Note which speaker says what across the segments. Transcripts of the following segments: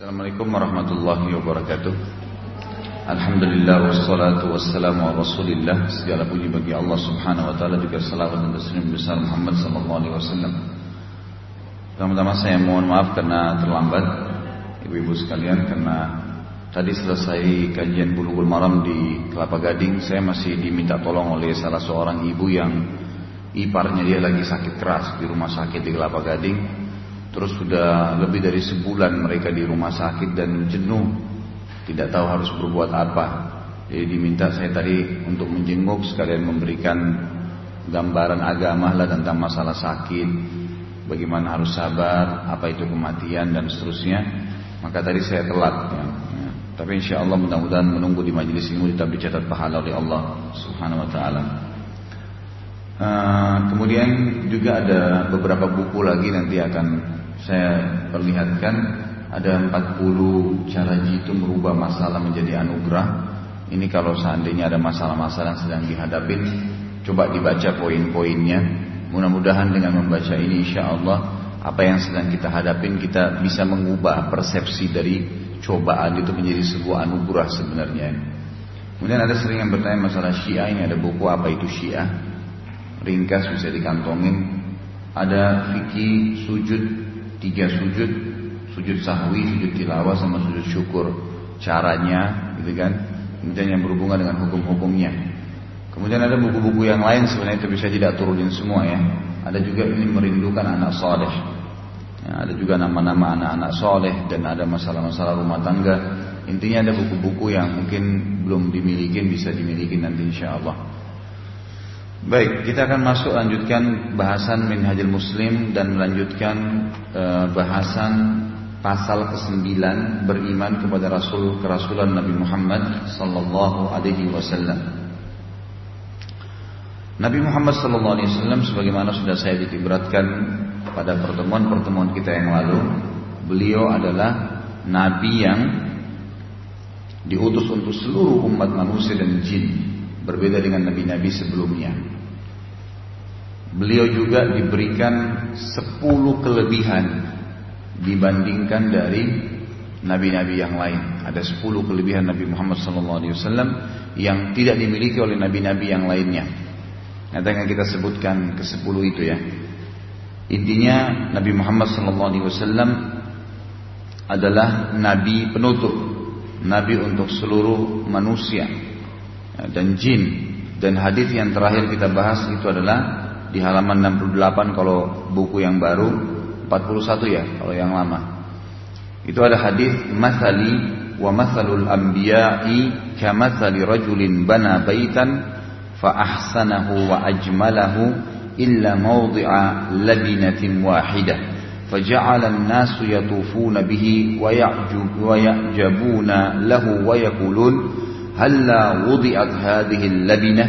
Speaker 1: Assalamualaikum warahmatullahi wabarakatuh. Alhamdulillah wassalatu wassalamu ala rasulillah. Segala puji bagi Allah subhanahu wa ta'ala Juga salawat dan taslim besar Muhammad sallallahu alaihi wasallam. Pertama-tama saya mohon maaf karena terlambat Ibu-ibu sekalian karena Tadi selesai kajian bulughul maram di Kelapa Gading Saya masih diminta tolong oleh salah seorang ibu yang Iparnya dia lagi sakit keras di rumah sakit di Kelapa Gading Terus sudah lebih dari sebulan mereka di rumah sakit dan jenuh Tidak tahu harus berbuat apa Jadi diminta saya tadi untuk menjenguk sekalian memberikan gambaran agama lah tentang masalah sakit Bagaimana harus sabar, apa itu kematian dan seterusnya Maka tadi saya telat ya. Tapi insya Allah mudah-mudahan menunggu di majelis ini tetap dicatat pahala oleh Allah Subhanahu Wa Taala. Uh, kemudian juga ada beberapa buku lagi nanti akan saya perlihatkan ada 40 cara jitu merubah masalah menjadi anugerah. Ini kalau seandainya ada masalah-masalah yang sedang dihadapin, coba dibaca poin-poinnya. Mudah-mudahan dengan membaca ini insya Allah apa yang sedang kita hadapin kita bisa mengubah persepsi dari cobaan itu menjadi sebuah anugerah sebenarnya. Kemudian ada sering yang bertanya masalah Syiah ini ada buku apa itu Syiah? Ringkas bisa dikantongin. Ada fikih sujud tiga sujud, sujud sahwi, sujud tilawah sama sujud syukur. Caranya, gitu kan? Kemudian yang berhubungan dengan hukum-hukumnya. Kemudian ada buku-buku yang lain sebenarnya itu bisa tidak turunin semua ya. Ada juga ini merindukan anak soleh. Ya, ada juga nama-nama anak-anak soleh dan ada masalah-masalah rumah tangga. Intinya ada buku-buku yang mungkin belum dimiliki bisa dimiliki nanti insya Allah. Baik, kita akan masuk lanjutkan bahasan Minhajul Muslim dan melanjutkan e, bahasan pasal ke-9 beriman kepada Rasul kerasulan Nabi Muhammad sallallahu alaihi wasallam. Nabi Muhammad sallallahu alaihi wasallam sebagaimana sudah saya ditiberatkan pada pertemuan-pertemuan kita yang lalu, beliau adalah nabi yang diutus untuk seluruh umat manusia dan jin berbeda dengan nabi-nabi sebelumnya. Beliau juga diberikan sepuluh kelebihan dibandingkan dari nabi-nabi yang lain. Ada sepuluh kelebihan Nabi Muhammad SAW yang tidak dimiliki oleh nabi-nabi yang lainnya. Nanti akan kita sebutkan ke sepuluh itu ya. Intinya Nabi Muhammad SAW adalah nabi penutup, nabi untuk seluruh manusia dan jin. Dan hadis yang terakhir kita bahas itu adalah di halaman 68 kalau buku yang baru 41 ya kalau yang lama itu ada hadis masali wa masalul anbiya'i kamathali rajulin bana baitan fa ahsanahu wa ajmalahu illa mawdi'a labinatin wahidah فجعل الناس يطوفون به ويعجب ويعجبون له ويقولون هلا وضعت هذه اللبنه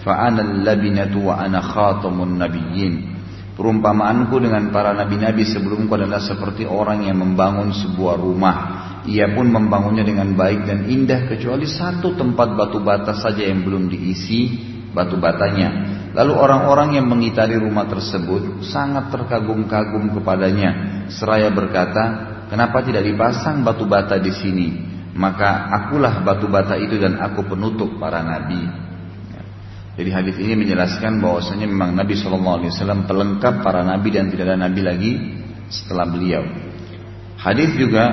Speaker 1: Fa'ana labinatu wa ana khatamun nabiyyin. Perumpamaanku dengan para nabi-nabi sebelumku adalah seperti orang yang membangun sebuah rumah. Ia pun membangunnya dengan baik dan indah kecuali satu tempat batu bata saja yang belum diisi batu batanya. Lalu orang-orang yang mengitari rumah tersebut sangat terkagum-kagum kepadanya. Seraya berkata, kenapa tidak dipasang batu bata di sini? Maka akulah batu bata itu dan aku penutup para nabi. Jadi hadis ini menjelaskan bahwasanya memang Nabi Shallallahu Alaihi Wasallam pelengkap para nabi dan tidak ada nabi lagi setelah beliau. Hadis juga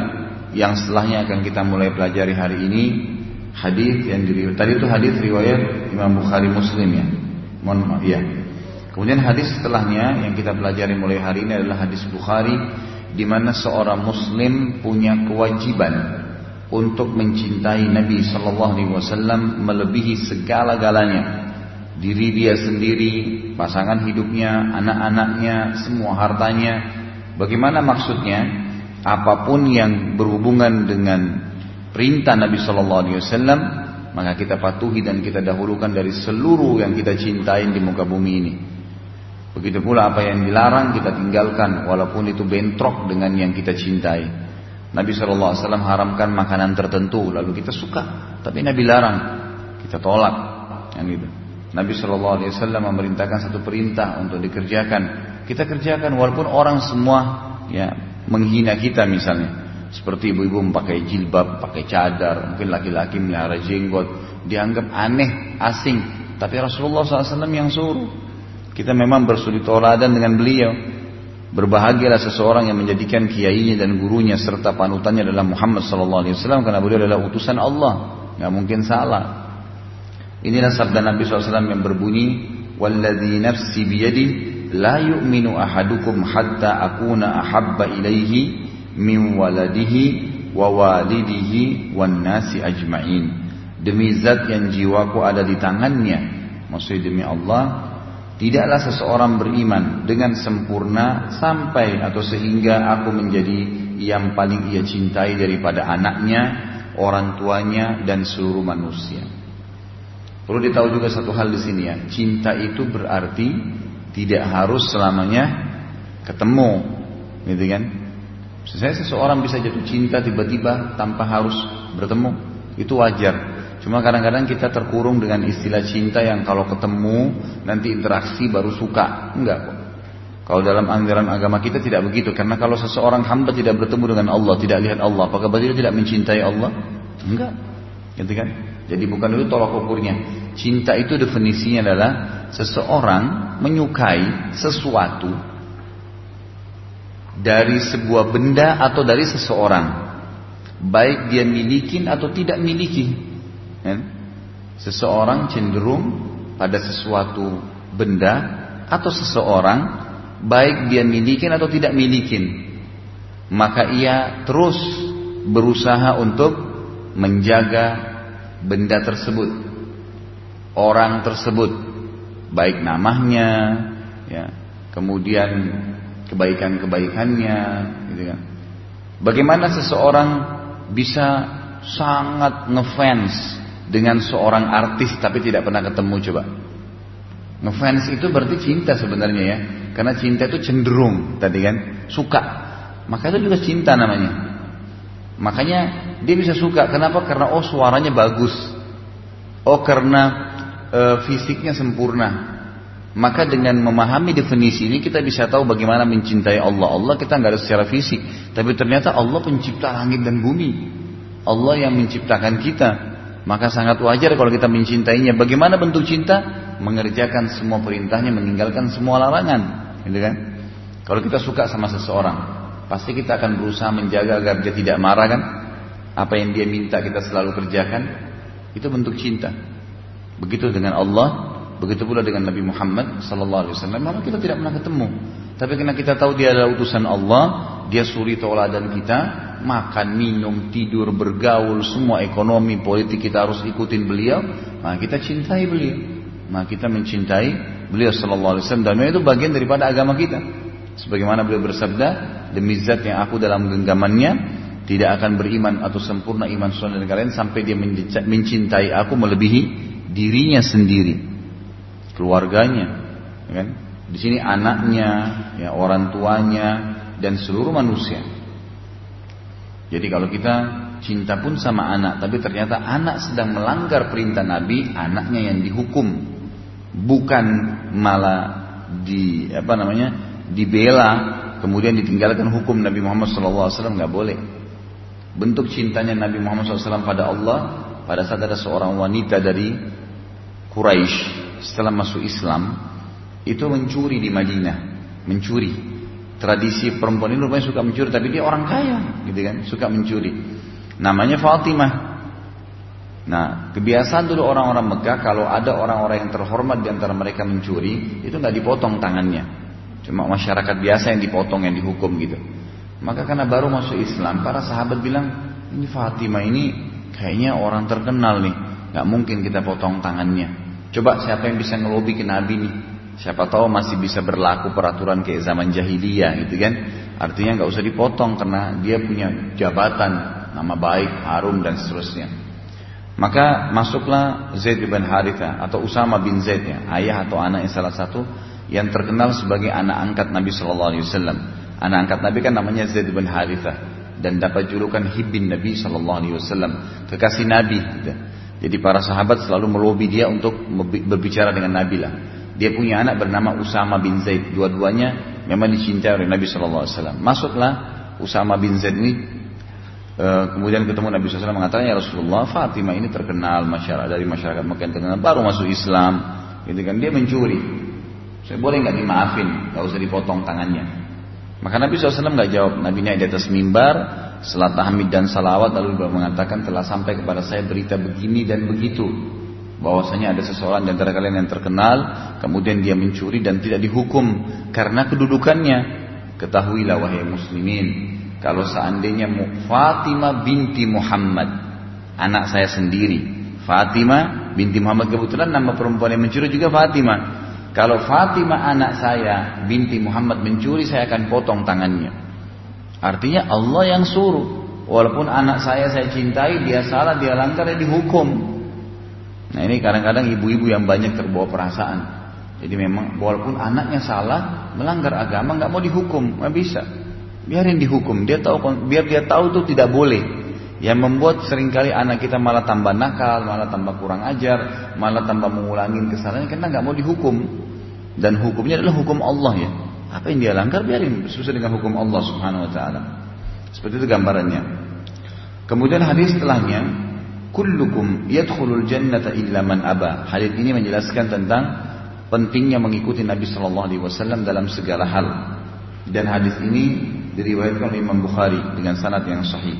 Speaker 1: yang setelahnya akan kita mulai pelajari hari ini hadis yang diri tadi itu hadis riwayat Imam Bukhari Muslim ya. Mohon maaf ya. Kemudian hadis setelahnya yang kita pelajari mulai hari ini adalah hadis Bukhari di mana seorang muslim punya kewajiban untuk mencintai Nabi Shallallahu Alaihi Wasallam melebihi segala-galanya diri dia sendiri, pasangan hidupnya, anak-anaknya, semua hartanya. Bagaimana maksudnya? Apa pun yang berhubungan dengan perintah Nabi Shallallahu Alaihi Wasallam, maka kita patuhi dan kita dahulukan dari seluruh yang kita cintai di muka bumi ini. Begitu pula apa yang dilarang kita tinggalkan, walaupun itu bentrok dengan yang kita cintai. Nabi Wasallam haramkan makanan tertentu, lalu kita suka, tapi Nabi larang, kita tolak, yang gitu. Nabi Wasallam memerintahkan satu perintah untuk dikerjakan. Kita kerjakan walaupun orang semua ya menghina kita misalnya. Seperti ibu-ibu memakai jilbab, pakai cadar, mungkin laki-laki melihara jenggot, dianggap aneh, asing. Tapi Rasulullah SAW yang suruh. Kita memang bersudi toladan dengan beliau. Berbahagialah seseorang yang menjadikan kiainya dan gurunya serta panutannya adalah Muhammad SAW karena beliau adalah utusan Allah, nggak mungkin salah. Inilah sabda Nabi SAW yang berbunyi, "Walladhi nafsi biyadi la yu'minu ahadukum hatta akuna ahabba ilaihi min waladihi wa walidihi wan nasi ajma'in." Demi zat yang jiwaku ada di tangannya, maksudnya demi Allah, Tidaklah seseorang beriman dengan sempurna sampai atau sehingga aku menjadi yang paling ia cintai daripada anaknya, orang tuanya dan seluruh manusia. Perlu ditahu juga satu hal di sini ya, cinta itu berarti tidak harus selamanya ketemu, gitu kan? Saya seseorang bisa jatuh cinta tiba-tiba tanpa harus bertemu, itu wajar. Cuma kadang-kadang kita terkurung dengan istilah cinta yang kalau ketemu nanti interaksi baru suka. Enggak kok. Kalau dalam anggaran agama kita tidak begitu. Karena kalau seseorang hamba tidak bertemu dengan Allah, tidak lihat Allah, apakah berarti dia tidak mencintai Allah? Enggak. Gitu kan? Jadi bukan itu tolak ukurnya. Cinta itu definisinya adalah seseorang menyukai sesuatu dari sebuah benda atau dari seseorang. Baik dia milikin atau tidak miliki. Ya. Seseorang cenderung pada sesuatu benda atau seseorang baik dia milikin atau tidak milikin maka ia terus berusaha untuk menjaga benda tersebut orang tersebut baik namanya ya kemudian kebaikan-kebaikannya gitu kan bagaimana seseorang bisa sangat ngefans dengan seorang artis tapi tidak pernah ketemu coba. Ngefans itu berarti cinta sebenarnya ya. Karena cinta itu cenderung tadi kan, suka. Maka itu juga cinta namanya. Makanya dia bisa suka. Kenapa? Karena oh suaranya bagus. Oh karena e, fisiknya sempurna. Maka dengan memahami definisi ini kita bisa tahu bagaimana mencintai Allah. Allah kita nggak ada secara fisik, tapi ternyata Allah pencipta langit dan bumi. Allah yang menciptakan kita. Maka sangat wajar kalau kita mencintainya. Bagaimana bentuk cinta? Mengerjakan semua perintahnya, meninggalkan semua larangan. Gitu kan? Kalau kita suka sama seseorang, pasti kita akan berusaha menjaga agar dia tidak marah kan? Apa yang dia minta kita selalu kerjakan, itu bentuk cinta. Begitu dengan Allah, begitu pula dengan Nabi Muhammad sallallahu alaihi wasallam. Maka kita tidak pernah ketemu. Tapi karena kita tahu dia adalah utusan Allah, dia suri tauladan kita, makan, minum, tidur, bergaul, semua ekonomi, politik kita harus ikutin beliau, maka kita cintai beliau. Maka kita mencintai beliau sallallahu alaihi wasallam dan itu bagian daripada agama kita. Sebagaimana beliau bersabda, demi zat yang aku dalam genggamannya tidak akan beriman atau sempurna iman sunnah dan kalian sampai dia mencintai aku melebihi dirinya sendiri, keluarganya, ya kan? Di sini anaknya, ya orang tuanya dan seluruh manusia. Jadi kalau kita cinta pun sama anak, tapi ternyata anak sedang melanggar perintah Nabi, anaknya yang dihukum, bukan malah di apa namanya dibela, kemudian ditinggalkan hukum Nabi Muhammad SAW nggak boleh. Bentuk cintanya Nabi Muhammad SAW pada Allah pada saat ada seorang wanita dari Quraisy setelah masuk Islam itu mencuri di Madinah, mencuri tradisi perempuan ini rupanya suka mencuri tapi dia orang kaya gitu kan? Suka mencuri. Namanya Fatimah. Nah kebiasaan dulu orang-orang Mekah kalau ada orang-orang yang terhormat di antara mereka mencuri itu nggak dipotong tangannya. Cuma masyarakat biasa yang dipotong yang dihukum gitu. Maka karena baru masuk Islam para sahabat bilang ini Fatimah ini kayaknya orang terkenal nih. Nggak mungkin kita potong tangannya. Coba siapa yang bisa ngelobi ke Nabi nih Siapa tahu masih bisa berlaku peraturan kayak zaman jahiliyah gitu kan. Artinya nggak usah dipotong karena dia punya jabatan, nama baik, harum dan seterusnya. Maka masuklah Zaid bin Haritha atau Usama bin Zaid ya, ayah atau anak yang salah satu yang terkenal sebagai anak angkat Nabi Shallallahu Alaihi Wasallam. Anak angkat Nabi kan namanya Zaid bin Haritha dan dapat julukan Hibin Nabi Shallallahu Alaihi Wasallam, kekasih Nabi. Gitu. Jadi para sahabat selalu melobi dia untuk berbicara dengan Nabi lah. Dia punya anak bernama Usama bin Zaid. Dua-duanya memang dicintai oleh Nabi Shallallahu Alaihi Wasallam. Masuklah Usama bin Zaid ini E, kemudian ketemu Nabi SAW mengatakan ya Rasulullah Fatimah ini terkenal masyarakat dari masyarakat Mekah terkenal baru masuk Islam. Gitu kan dia mencuri. Saya boleh nggak dimaafin? Nggak usah dipotong tangannya. Maka Nabi SAW nggak jawab. Nabi naik di atas mimbar setelah tahmid dan salawat lalu mengatakan telah sampai kepada saya berita begini dan begitu bahwasanya ada seseorang di antara kalian yang terkenal kemudian dia mencuri dan tidak dihukum karena kedudukannya ketahuilah wahai muslimin kalau seandainya Fatimah binti Muhammad, anak saya sendiri, Fatimah binti Muhammad kebetulan nama perempuan yang mencuri juga Fatimah. Kalau Fatimah anak saya binti Muhammad mencuri, saya akan potong tangannya. Artinya Allah yang suruh. Walaupun anak saya saya cintai, dia salah, dia langgar, dia dihukum. Nah ini kadang-kadang ibu-ibu yang banyak terbawa perasaan. Jadi memang walaupun anaknya salah, melanggar agama nggak mau dihukum, nggak bisa. Biarin dihukum. Dia tahu biar dia tahu itu tidak boleh. Yang membuat sering kali anak kita malah tambah nakal, malah tambah kurang ajar, malah tambah mengulangi kesalahan karena nggak mau dihukum. Dan hukumnya adalah hukum Allah ya. Apa yang dia langgar biarin sesuai dengan hukum Allah Subhanahu wa taala. Seperti itu gambarannya. Kemudian hadis setelahnya, kullukum yadkhulul jannata illa man aba. Hadis ini menjelaskan tentang pentingnya mengikuti Nabi Shallallahu alaihi wasallam dalam segala hal. Dan hadis ini diriwayatkan oleh Imam Bukhari dengan sanad yang sahih.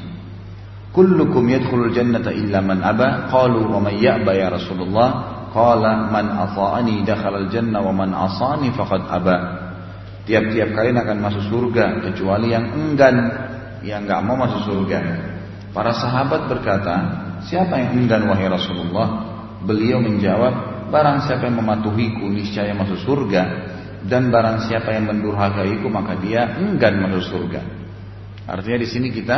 Speaker 1: Kullukum yadkhulul jannata illa man aba. Qalu wa man ya'ba ya Rasulullah? Qala man ata'ani dakhala al-jannah wa man asani faqad aba. Tiap-tiap kalian akan masuk surga kecuali yang enggan, yang enggak mau masuk surga. Para sahabat berkata, "Siapa yang enggan wahai Rasulullah?" Beliau menjawab, "Barang siapa yang mematuhiku niscaya masuk surga." dan barang siapa yang mendurhakaiku maka dia enggan masuk surga. Artinya di sini kita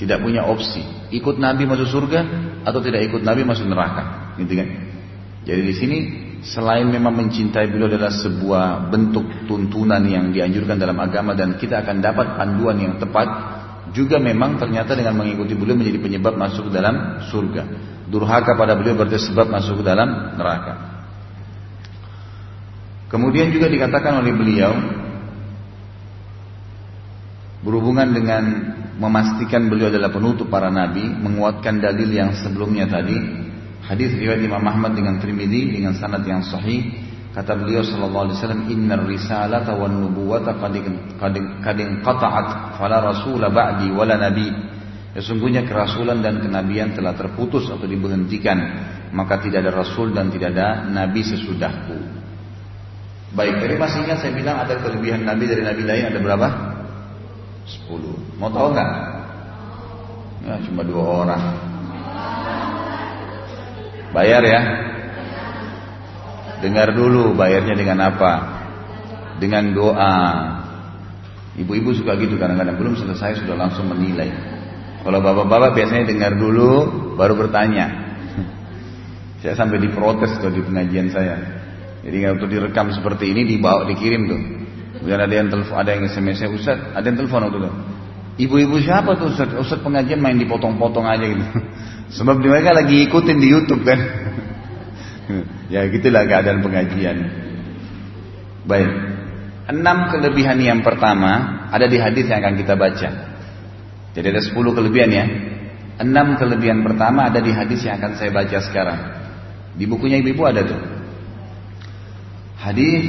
Speaker 1: tidak punya opsi ikut Nabi masuk surga atau tidak ikut Nabi masuk neraka, gitu kan? Jadi di sini selain memang mencintai beliau adalah sebuah bentuk tuntunan yang dianjurkan dalam agama dan kita akan dapat panduan yang tepat, juga memang ternyata dengan mengikuti beliau menjadi penyebab masuk ke dalam surga. Durhaka pada beliau berarti sebab masuk ke dalam neraka. Kemudian juga dikatakan oleh beliau berhubungan dengan memastikan beliau adalah penutup para nabi, menguatkan dalil yang sebelumnya tadi. Hadis riwayat Imam Ahmad dengan Trimidi dengan sanad yang sahih. Kata beliau sallallahu alaihi wasallam, "Innar risalata wan nubuwata qad qata'at fala rasula ba'di wala nabi." Sesungguhnya kerasulan dan kenabian telah terputus atau diberhentikan, maka tidak ada rasul dan tidak ada nabi sesudahku. Baik, tadi masih ingat saya bilang ada kelebihan Nabi dari Nabi lain ada berapa? Sepuluh. Mau tahu nggak? Ya, cuma dua orang. Bayar ya. Dengar dulu bayarnya dengan apa? Dengan doa. Ibu-ibu suka gitu kadang-kadang belum selesai sudah langsung menilai. Kalau bapak-bapak biasanya dengar dulu baru bertanya. Saya sampai diprotes tuh di pengajian saya. Jadi untuk direkam seperti ini dibawa dikirim tuh. Kemudian ada yang telepon, ada yang SMS saya Ustaz, ada yang telepon waktu itu. Ibu-ibu siapa tuh Ustaz? Ustaz pengajian main dipotong-potong aja gitu. Sebab mereka lagi ikutin di YouTube kan. ya gitulah keadaan pengajian. Baik. Enam kelebihan yang pertama ada di hadis yang akan kita baca. Jadi ada sepuluh kelebihan ya. Enam kelebihan pertama ada di hadis yang akan saya baca sekarang. Di bukunya ibu-ibu ada tuh. Hadis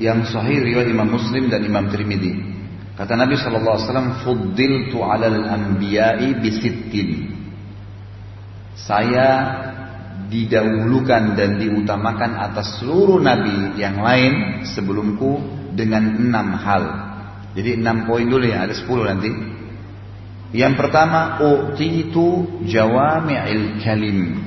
Speaker 1: yang sahih riwayat Imam Muslim dan Imam Tirmidzi. Kata Nabi wasallam, "Fuddiltu 'alal anbiya'i bisittin." Saya didahulukan dan diutamakan atas seluruh nabi yang lain sebelumku dengan enam hal. Jadi enam poin dulu ya, ada sepuluh nanti. Yang pertama, utitu jawami'il kalim.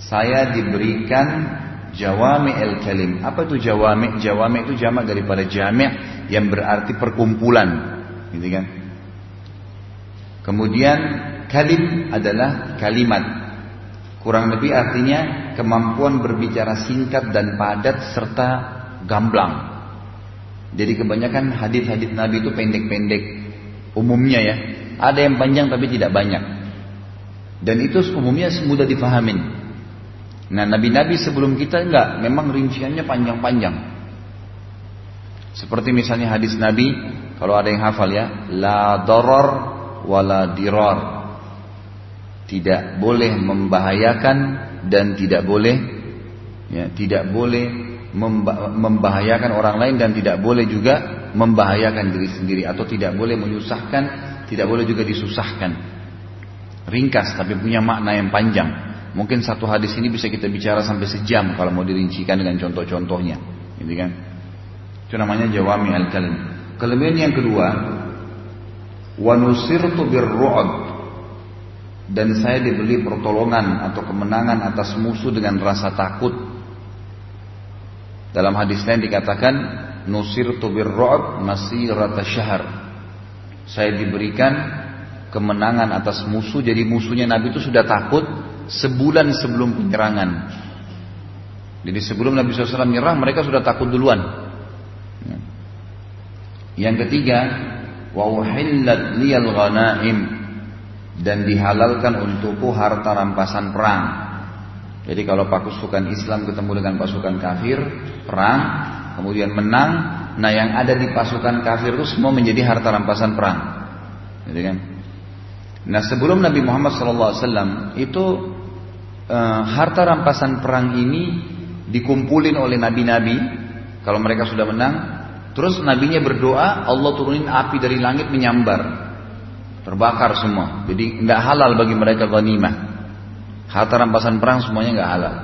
Speaker 1: Saya diberikan Jawami el kalim. Apa itu jawami? Jawami itu jamak daripada jami' yang berarti perkumpulan. Gitu kan? Kemudian kalim adalah kalimat. Kurang lebih artinya kemampuan berbicara singkat dan padat serta gamblang. Jadi kebanyakan hadis-hadis Nabi itu pendek-pendek umumnya ya. Ada yang panjang tapi tidak banyak. Dan itu umumnya mudah difahamin. Nah nabi-nabi sebelum kita enggak, memang rinciannya panjang-panjang. Seperti misalnya hadis Nabi, kalau ada yang hafal ya, la darar wala dirar. Tidak boleh membahayakan dan tidak boleh ya, tidak boleh membahayakan orang lain dan tidak boleh juga membahayakan diri sendiri atau tidak boleh menyusahkan, tidak boleh juga disusahkan. Ringkas tapi punya makna yang panjang. Mungkin satu hadis ini bisa kita bicara sampai sejam kalau mau dirincikan dengan contoh-contohnya. Gitu kan? Itu namanya jawami al-kalim. Kelebihan yang kedua, wa nusirtu birru'd dan saya dibeli pertolongan atau kemenangan atas musuh dengan rasa takut. Dalam hadis lain dikatakan nusirtu birru'd masirata syahr. Saya diberikan kemenangan atas musuh jadi musuhnya Nabi itu sudah takut sebulan sebelum penyerangan. Jadi sebelum Nabi SAW menyerang mereka sudah takut duluan. Yang ketiga, wa uhillat liyal ghanaim dan dihalalkan untukku harta rampasan perang. Jadi kalau pasukan Islam ketemu dengan pasukan kafir, perang, kemudian menang, nah yang ada di pasukan kafir itu semua menjadi harta rampasan perang. Jadi kan? Nah sebelum Nabi Muhammad SAW itu eh, harta rampasan perang ini dikumpulin oleh nabi-nabi kalau mereka sudah menang, terus nabinya berdoa Allah turunin api dari langit menyambar terbakar semua. Jadi nggak halal bagi mereka ghanimah. Harta rampasan perang semuanya nggak halal.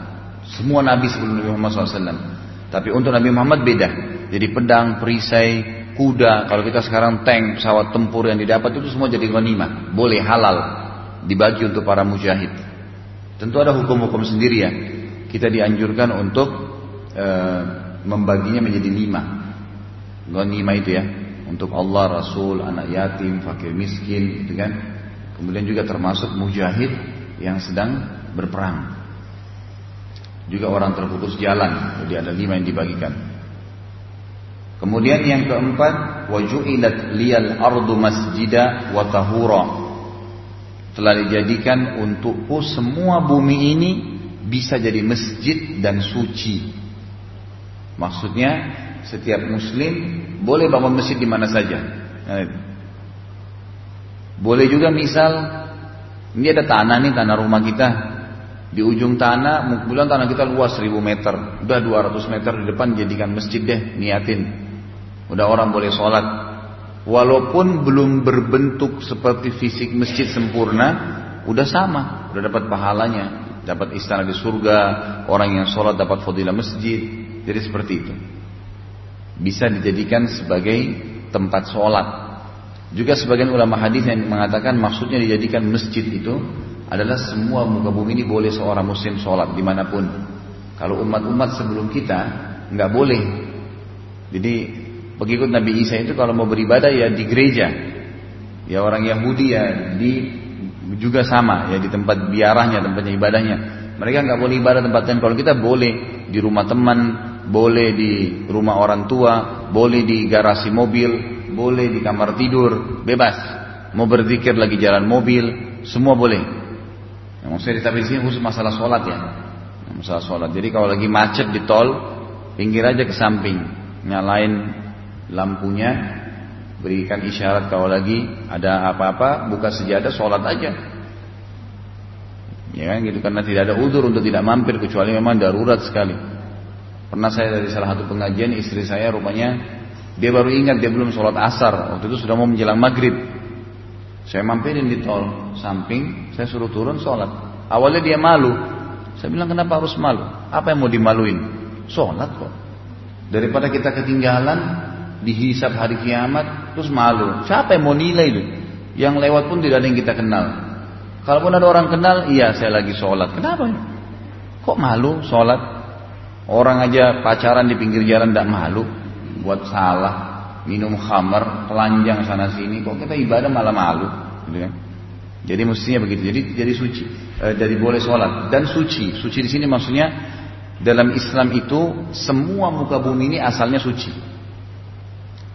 Speaker 1: Semua nabi sebelum Nabi Muhammad SAW. Tapi untuk Nabi Muhammad beda. Jadi pedang, perisai, kuda. Kalau kita sekarang tank, pesawat tempur yang didapat itu semua jadi ghanimah. Boleh halal dibagi untuk para mujahid. Tentu ada hukum-hukum sendiri ya. Kita dianjurkan untuk e, membaginya menjadi lima. Ghanimah itu ya untuk Allah, Rasul, anak yatim, fakir miskin, gitu kan. Kemudian juga termasuk mujahid yang sedang berperang. Juga orang terputus jalan, jadi ada lima yang dibagikan. Kemudian yang keempat, wajulat liyal ardu masjida wa tahura. Telah dijadikan untukku semua bumi ini bisa jadi masjid dan suci. Maksudnya setiap muslim boleh bangun masjid di mana saja. Nah, boleh juga misal ini ada tanah nih tanah rumah kita. Di ujung tanah, kemudian tanah kita luas 1000 meter, udah 200 meter di depan jadikan masjid deh, niatin. Udah orang boleh sholat. Walaupun belum berbentuk seperti fisik masjid sempurna, udah sama, udah dapat pahalanya, dapat istana di surga, orang yang sholat dapat fadilah masjid, jadi seperti itu bisa dijadikan sebagai tempat sholat. Juga sebagian ulama hadis yang mengatakan maksudnya dijadikan masjid itu adalah semua muka bumi ini boleh seorang muslim sholat di mana pun. Kalau umat-umat sebelum kita nggak boleh. Jadi pengikut Nabi Isa itu kalau mau beribadah ya di gereja. Ya orang Yahudi ya di juga sama ya di tempat biarahnya tempatnya ibadahnya. Mereka nggak boleh ibadah tempat lain. Kalau kita boleh di rumah teman, boleh di rumah orang tua, boleh di garasi mobil, boleh di kamar tidur, bebas. Mau berzikir lagi jalan mobil, semua boleh. Yang saya di sini khusus masalah sholat ya. Masalah sholat. Jadi kalau lagi macet di tol, pinggir aja ke samping, nyalain lampunya, berikan isyarat kalau lagi ada apa-apa, buka sejadah, sholat aja. Ya kan gitu karena tidak ada udur untuk tidak mampir kecuali memang darurat sekali. Pernah saya dari salah satu pengajian istri saya rupanya dia baru ingat dia belum sholat asar waktu itu sudah mau menjelang maghrib. Saya mampirin di tol samping, saya suruh turun sholat. Awalnya dia malu. Saya bilang kenapa harus malu? Apa yang mau dimaluin? Sholat kok. Daripada kita ketinggalan dihisap hari kiamat terus malu. Siapa yang mau nilai itu? Yang lewat pun tidak ada yang kita kenal. Kalaupun ada orang kenal, iya saya lagi sholat. Kenapa? Kok malu sholat? Orang aja pacaran di pinggir jalan tidak malu buat salah, minum khamar, telanjang sana sini, kok kita ibadah malah malu, gitu kan? Jadi mestinya begitu. Jadi jadi suci, e, jadi boleh sholat dan suci. Suci di sini maksudnya dalam Islam itu semua muka bumi ini asalnya suci.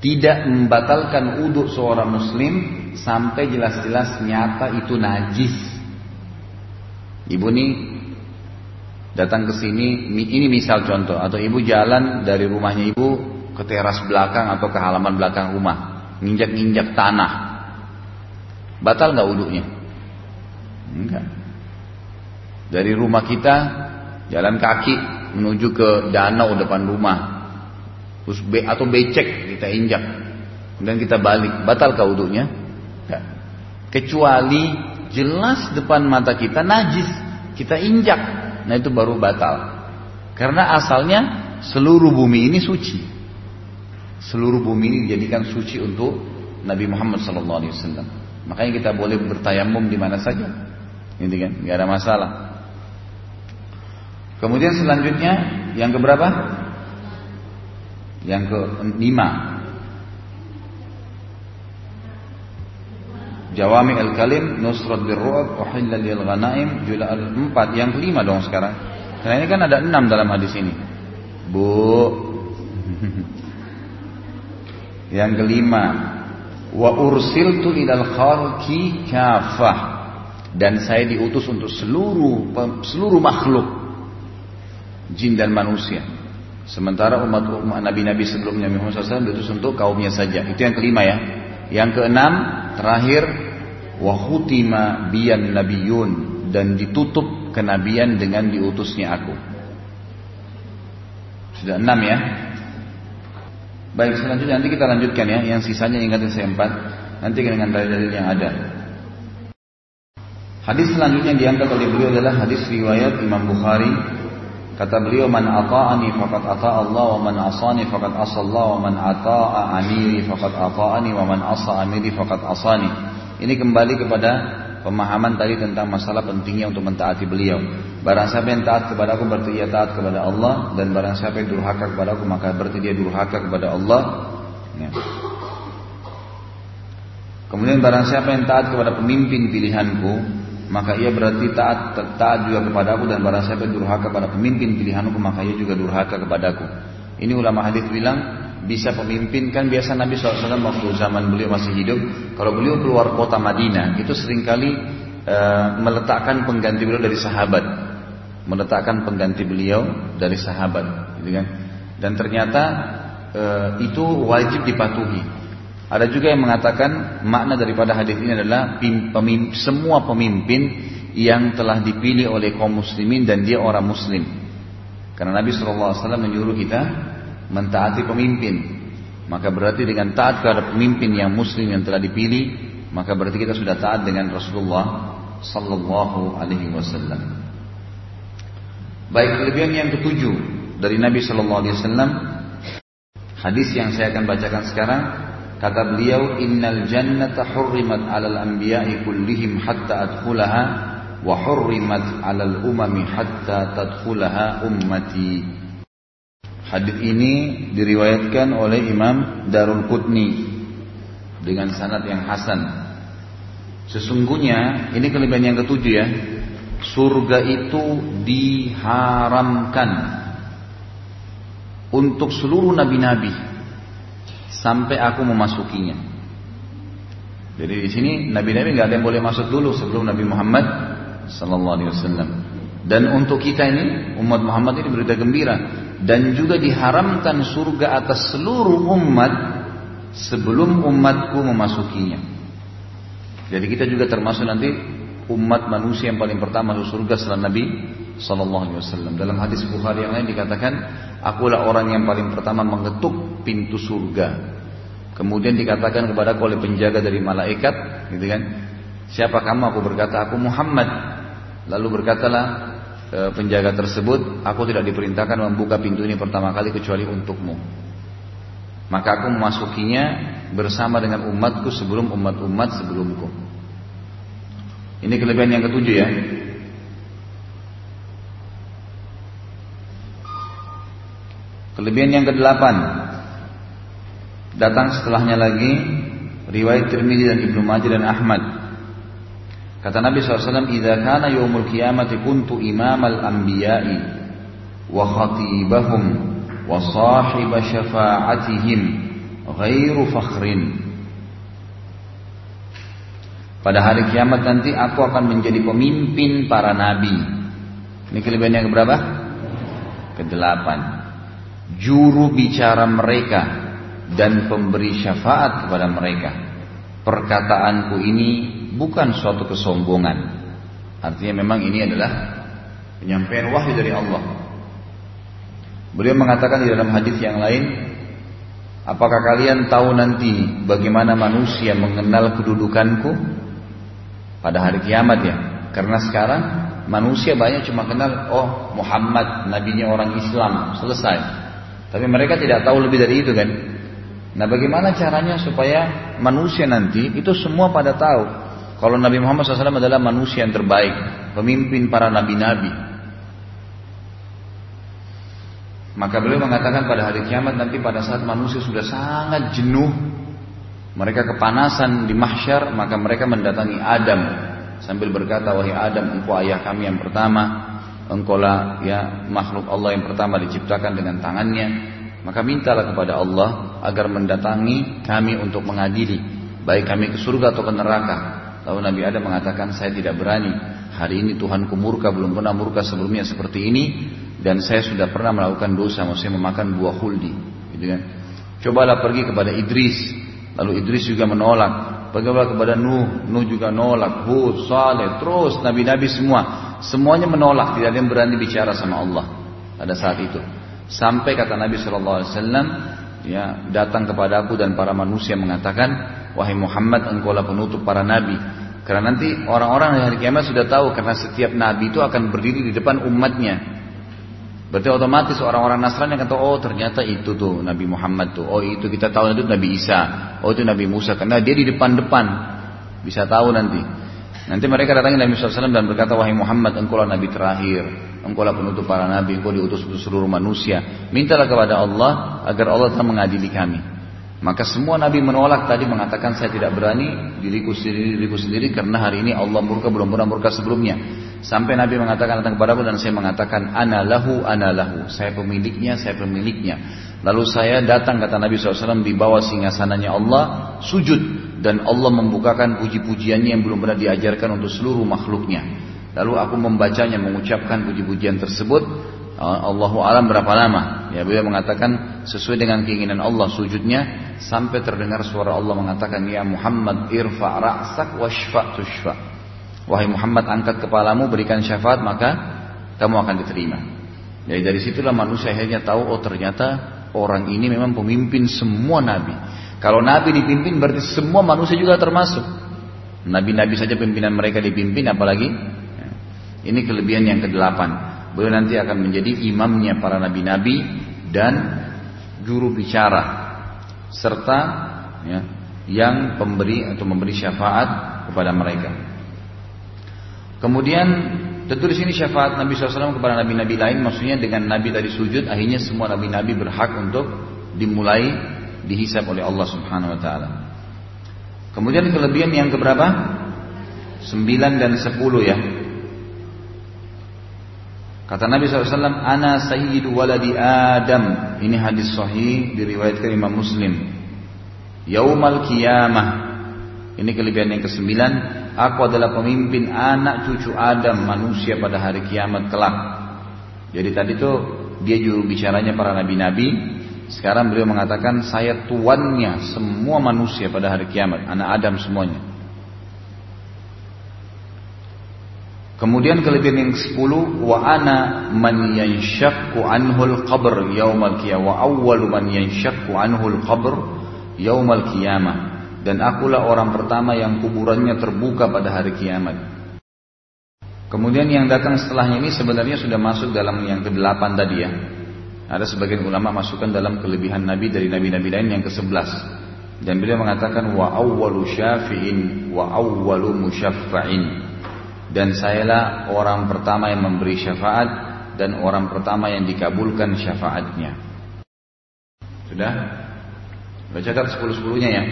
Speaker 1: Tidak membatalkan uduk seorang muslim sampai jelas-jelas nyata itu najis. Ibu nih datang ke sini, ini misal contoh, atau ibu jalan dari rumahnya ibu ke teras belakang atau ke halaman belakang rumah, nginjak-nginjak tanah. Batal nggak wudhunya? Enggak. Dari rumah kita jalan kaki menuju ke danau depan rumah. Terus be atau becek kita injak. Kemudian kita balik. Batal kah wudhunya? Enggak. Kecuali jelas depan mata kita najis. Kita injak. Nah itu baru batal. Karena asalnya seluruh bumi ini suci. Seluruh bumi ini dijadikan suci untuk Nabi Muhammad SAW. Makanya kita boleh bertayamum di mana saja. Ini kan, nggak ada masalah. Kemudian selanjutnya yang keberapa? Yang ke lima. Jawami al-kalim, nusrat birru'ab, uhilla lil ghanaim, jula al-empat. Yang kelima dong sekarang. Karena ini kan ada enam dalam hadis ini. Bu. Yang kelima, wa ursiltu ilal khalqi kafah dan saya diutus untuk seluruh seluruh makhluk jin dan manusia. Sementara umat, umat nabi-nabi sebelumnya Muhammad SAW diutus untuk kaumnya saja. Itu yang kelima ya. Yang keenam terakhir wa khutima biyan nabiyun dan ditutup kenabian dengan diutusnya aku. Sudah enam ya. Baik selanjutnya nanti kita lanjutkan ya. Yang sisanya ingat saya empat. Nanti dengan dalil-dalil yang ada. Hadis selanjutnya yang diangkat oleh beliau adalah hadis riwayat Imam Bukhari. Kata beliau man ata'ani faqad ata'a Allah wa man asani faqad asa Allah wa man ata'a amiri faqad ata'ani wa man asa amiri faqad asani. Ini kembali kepada pemahaman tadi tentang masalah pentingnya untuk mentaati beliau. Barang siapa yang taat kepada aku berarti ia taat kepada Allah dan barang siapa yang durhaka kepada aku maka berarti dia durhaka kepada Allah. Ya. Kemudian barang siapa yang taat kepada pemimpin pilihanku maka ia berarti taat taat juga kepada aku dan barang siapa durhaka kepada pemimpin pilihanku maka ia juga durhaka kepadaku. Ini ulama hadis bilang bisa pemimpin kan biasa Nabi SAW waktu zaman beliau masih hidup kalau beliau keluar kota Madinah itu sering kali e, meletakkan pengganti beliau dari sahabat. Meletakkan pengganti beliau dari sahabat gitu kan. Dan ternyata e, itu wajib dipatuhi ada juga yang mengatakan makna daripada hadis ini adalah semua pemimpin yang telah dipilih oleh kaum muslimin dan dia orang muslim karena Nabi SAW menyuruh kita mentaati pemimpin. Maka berarti dengan taat kepada pemimpin yang muslim yang telah dipilih, maka berarti kita sudah taat dengan Rasulullah sallallahu alaihi wasallam. Baik, kelebihan yang ketujuh dari Nabi sallallahu alaihi wasallam hadis yang saya akan bacakan sekarang kata beliau innal jannata hurrimat 'alal anbiya'i kullihim hatta adkhulaha wa hurrimat 'alal umami hatta tadkhulaha ummati Hadis ini diriwayatkan oleh Imam Darul Qutni dengan sanad yang hasan. Sesungguhnya ini kelebihan yang ketujuh ya. Surga itu diharamkan untuk seluruh nabi-nabi sampai aku memasukinya. Jadi di sini nabi-nabi nggak ada yang boleh masuk dulu sebelum Nabi Muhammad sallallahu alaihi wasallam. Dan untuk kita ini umat Muhammad ini berita gembira dan juga diharamkan surga atas seluruh umat sebelum umatku memasukinya. Jadi kita juga termasuk nanti umat manusia yang paling pertama masuk surga setelah Nabi Sallallahu Alaihi Wasallam. Dalam hadis Bukhari yang lain dikatakan, akulah orang yang paling pertama mengetuk pintu surga. Kemudian dikatakan kepada oleh penjaga dari malaikat, gitu kan? Siapa kamu? Aku berkata, aku Muhammad. Lalu berkatalah E, penjaga tersebut, aku tidak diperintahkan membuka pintu ini pertama kali kecuali untukmu. Maka aku memasukinya bersama dengan umatku sebelum umat-umat sebelumku. Ini kelebihan yang ketujuh ya. Kelebihan yang kedelapan datang setelahnya lagi riwayat Tirmidzi dan Ibnu Majah dan Ahmad Kata Nabi SAW, "Idza kana yaumul qiyamati kuntu imamal anbiya'i wa khatibahum wa sahiba syafa'atihim ghairu fakhrin." Pada hari kiamat nanti aku akan menjadi pemimpin para nabi. Ini kelebihan yang berapa? Kedelapan. Juru bicara mereka dan pemberi syafaat kepada mereka. Perkataanku ini bukan suatu kesombongan. Artinya memang ini adalah penyampaian wahyu dari Allah. Beliau mengatakan di dalam hadis yang lain, apakah kalian tahu nanti bagaimana manusia mengenal kedudukanku pada hari kiamat ya? Karena sekarang manusia banyak cuma kenal oh Muhammad nabinya orang Islam selesai. Tapi mereka tidak tahu lebih dari itu kan. Nah bagaimana caranya supaya manusia nanti itu semua pada tahu kalau Nabi Muhammad SAW adalah manusia yang terbaik, pemimpin para nabi-nabi. Maka beliau mengatakan pada hari kiamat nanti pada saat manusia sudah sangat jenuh, mereka kepanasan di mahsyar, maka mereka mendatangi Adam sambil berkata, wahai Adam, engkau ayah kami yang pertama, engkaulah ya makhluk Allah yang pertama diciptakan dengan tangannya, maka mintalah kepada Allah agar mendatangi kami untuk mengadili, baik kami ke surga atau ke neraka. Lalu Nabi Adam mengatakan, saya tidak berani. Hari ini Tuhanku murka, belum pernah murka sebelumnya seperti ini. Dan saya sudah pernah melakukan dosa, maksudnya memakan buah huldi. Gitu kan. Cobalah pergi kepada Idris. Lalu Idris juga menolak. Bagaimana kepada Nuh, Nuh juga nolak, Hud, Saleh, terus nabi-nabi semua, semuanya menolak, tidak ada yang berani bicara sama Allah pada saat itu. Sampai kata Nabi Shallallahu Alaihi Wasallam, ya datang kepada aku dan para manusia mengatakan, wahai Muhammad, engkaulah penutup para nabi. Karena nanti orang-orang hari kiamat sudah tahu karena setiap nabi itu akan berdiri di depan umatnya. Berarti otomatis orang-orang Nasrani akan tahu, oh ternyata itu tuh Nabi Muhammad tuh, oh itu kita tahu itu Nabi Isa, oh itu Nabi Musa, karena dia di depan-depan, bisa tahu nanti. Nanti mereka datangi Nabi SAW dan berkata, wahai Muhammad, engkau Nabi terakhir, engkau lah penutup para nabi, engkau diutus untuk seluruh manusia. Mintalah kepada Allah agar Allah telah mengadili kami. Maka semua nabi menolak tadi mengatakan saya tidak berani diriku sendiri diriku sendiri karena hari ini Allah murka belum pernah murka sebelumnya. Sampai Nabi mengatakan datang kepadaku dan saya mengatakan ana lahu ana lahu. Saya pemiliknya, saya pemiliknya. Lalu saya datang kata Nabi SAW di bawah singgasananya Allah sujud dan Allah membukakan puji-pujiannya yang belum pernah diajarkan untuk seluruh makhluknya. Lalu aku membacanya, mengucapkan puji-pujian tersebut. Allahu alam berapa lama? Ya beliau mengatakan sesuai dengan keinginan Allah sujudnya sampai terdengar suara Allah mengatakan ya Muhammad irfa ra'sak washfa tushfa. Wahai Muhammad angkat kepalamu berikan syafaat maka kamu akan diterima. Jadi dari situlah manusia akhirnya tahu oh ternyata orang ini memang pemimpin semua nabi. Kalau nabi dipimpin berarti semua manusia juga termasuk. Nabi-nabi saja pimpinan mereka dipimpin apalagi ini kelebihan yang kedelapan. Beliau nanti akan menjadi imamnya para nabi-nabi dan juru bicara serta ya, yang pemberi atau memberi syafaat kepada mereka. Kemudian tentu di sini syafaat Nabi SAW kepada nabi-nabi lain maksudnya dengan nabi tadi sujud akhirnya semua nabi-nabi berhak untuk dimulai dihisap oleh Allah Subhanahu wa taala. Kemudian kelebihan yang keberapa? 9 dan 10 ya. Kata Nabi SAW, Ana sayyidu waladi Adam. Ini hadis sahih diriwayatkan Imam Muslim. Yaumal qiyamah. Ini kelebihan yang kesembilan. Aku adalah pemimpin anak cucu Adam manusia pada hari kiamat kelak. Jadi tadi tuh dia juru bicaranya para nabi-nabi. Sekarang beliau mengatakan saya tuannya semua manusia pada hari kiamat. Anak Adam semuanya. Kemudian kelebihan yang ke-10 wa ana man yanshaqu anhul qabr yaumal qiyamah wa awwalu man yanshaqu anhul qabr yaumal qiyamah dan akulah orang pertama yang kuburannya terbuka pada hari kiamat. Kemudian yang datang setelahnya ini sebenarnya sudah masuk dalam yang ke-8 tadi ya. Ada sebagian ulama masukkan dalam kelebihan nabi dari nabi-nabi lain yang ke-11. Dan beliau mengatakan wa awwalu syafi'in wa awwalu musyaffa'in dan sayalah orang pertama yang memberi syafaat dan orang pertama yang dikabulkan syafaatnya. Sudah? Baca catat sepuluh-sepuluhnya ya.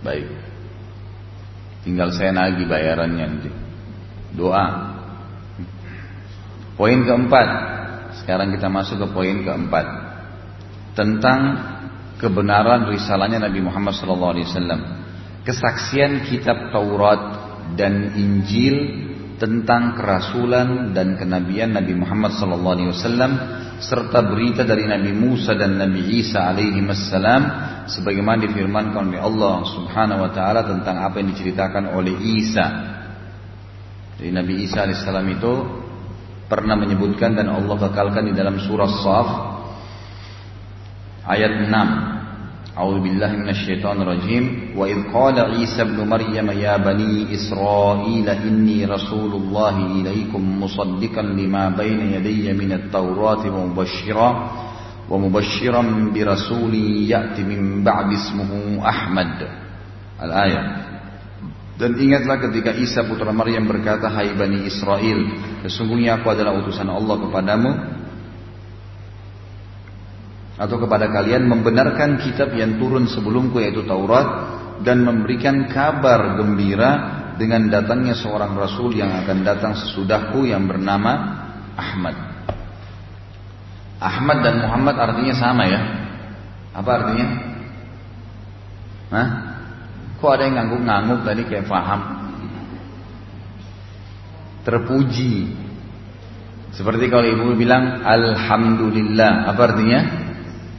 Speaker 1: Baik. Tinggal saya nagih bayarannya nanti. Doa. Poin keempat. Sekarang kita masuk ke poin keempat. Tentang kebenaran risalahnya Nabi Muhammad SAW. Kesaksian kitab Taurat dan Injil tentang kerasulan dan kenabian Nabi Muhammad SAW serta berita dari Nabi Musa dan Nabi Isa alaihi wassalam sebagaimana difirmankan oleh Allah Subhanahu wa taala tentang apa yang diceritakan oleh Isa. Jadi Nabi Isa alaihissalam itu pernah menyebutkan dan Allah kekalkan di dalam surah Saf ayat 6 أعوذ بالله من الشيطان الرجيم وإذ قال عيسى ابن مريم يا بني إسرائيل إني رسول الله إليكم مصدقا لما بين يدي من التوراة ومبشرا ومبشرا برسول يأتي من بعد اسمه أحمد الآية Dan ingatlah ketika Isa putra Maryam berkata, Hai Bani Israel, sesungguhnya aku adalah utusan Allah kepadamu, atau kepada kalian membenarkan kitab yang turun sebelumku yaitu Taurat dan memberikan kabar gembira dengan datangnya seorang rasul yang akan datang sesudahku yang bernama Ahmad. Ahmad dan Muhammad artinya sama ya. Apa artinya? Hah? Kok ada yang ngangguk-ngangguk tadi kayak faham? Terpuji. Seperti kalau ibu bilang Alhamdulillah. Apa artinya?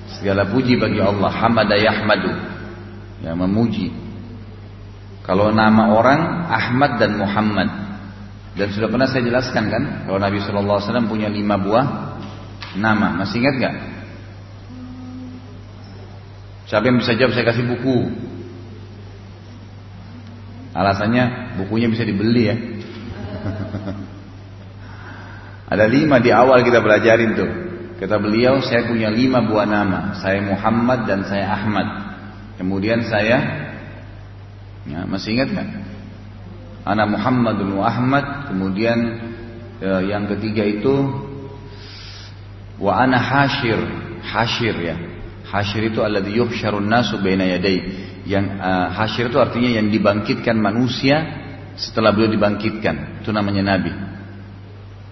Speaker 1: Segala puji bagi Allah. Hamada yahmadu. Ya, memuji. Kalau nama orang Ahmad dan Muhammad. Dan sudah pernah saya jelaskan kan, kalau Nabi SAW punya lima buah nama, masih ingat gak? Siapa yang bisa jawab saya kasih buku. Alasannya bukunya bisa dibeli ya. Ada lima di awal kita belajarin tuh. Kata beliau, saya punya lima buah nama. Saya Muhammad dan saya Ahmad. Kemudian saya, ya, masih ingat kan? Ana Muhammad bin Ahmad. Kemudian eh, yang ketiga itu wa ana Hashir. Hashir ya. Hashir itu alladhi yuhsyarun nasu baina yadai. Yang uh, Hashir itu artinya yang dibangkitkan manusia setelah beliau dibangkitkan. Itu namanya Nabi.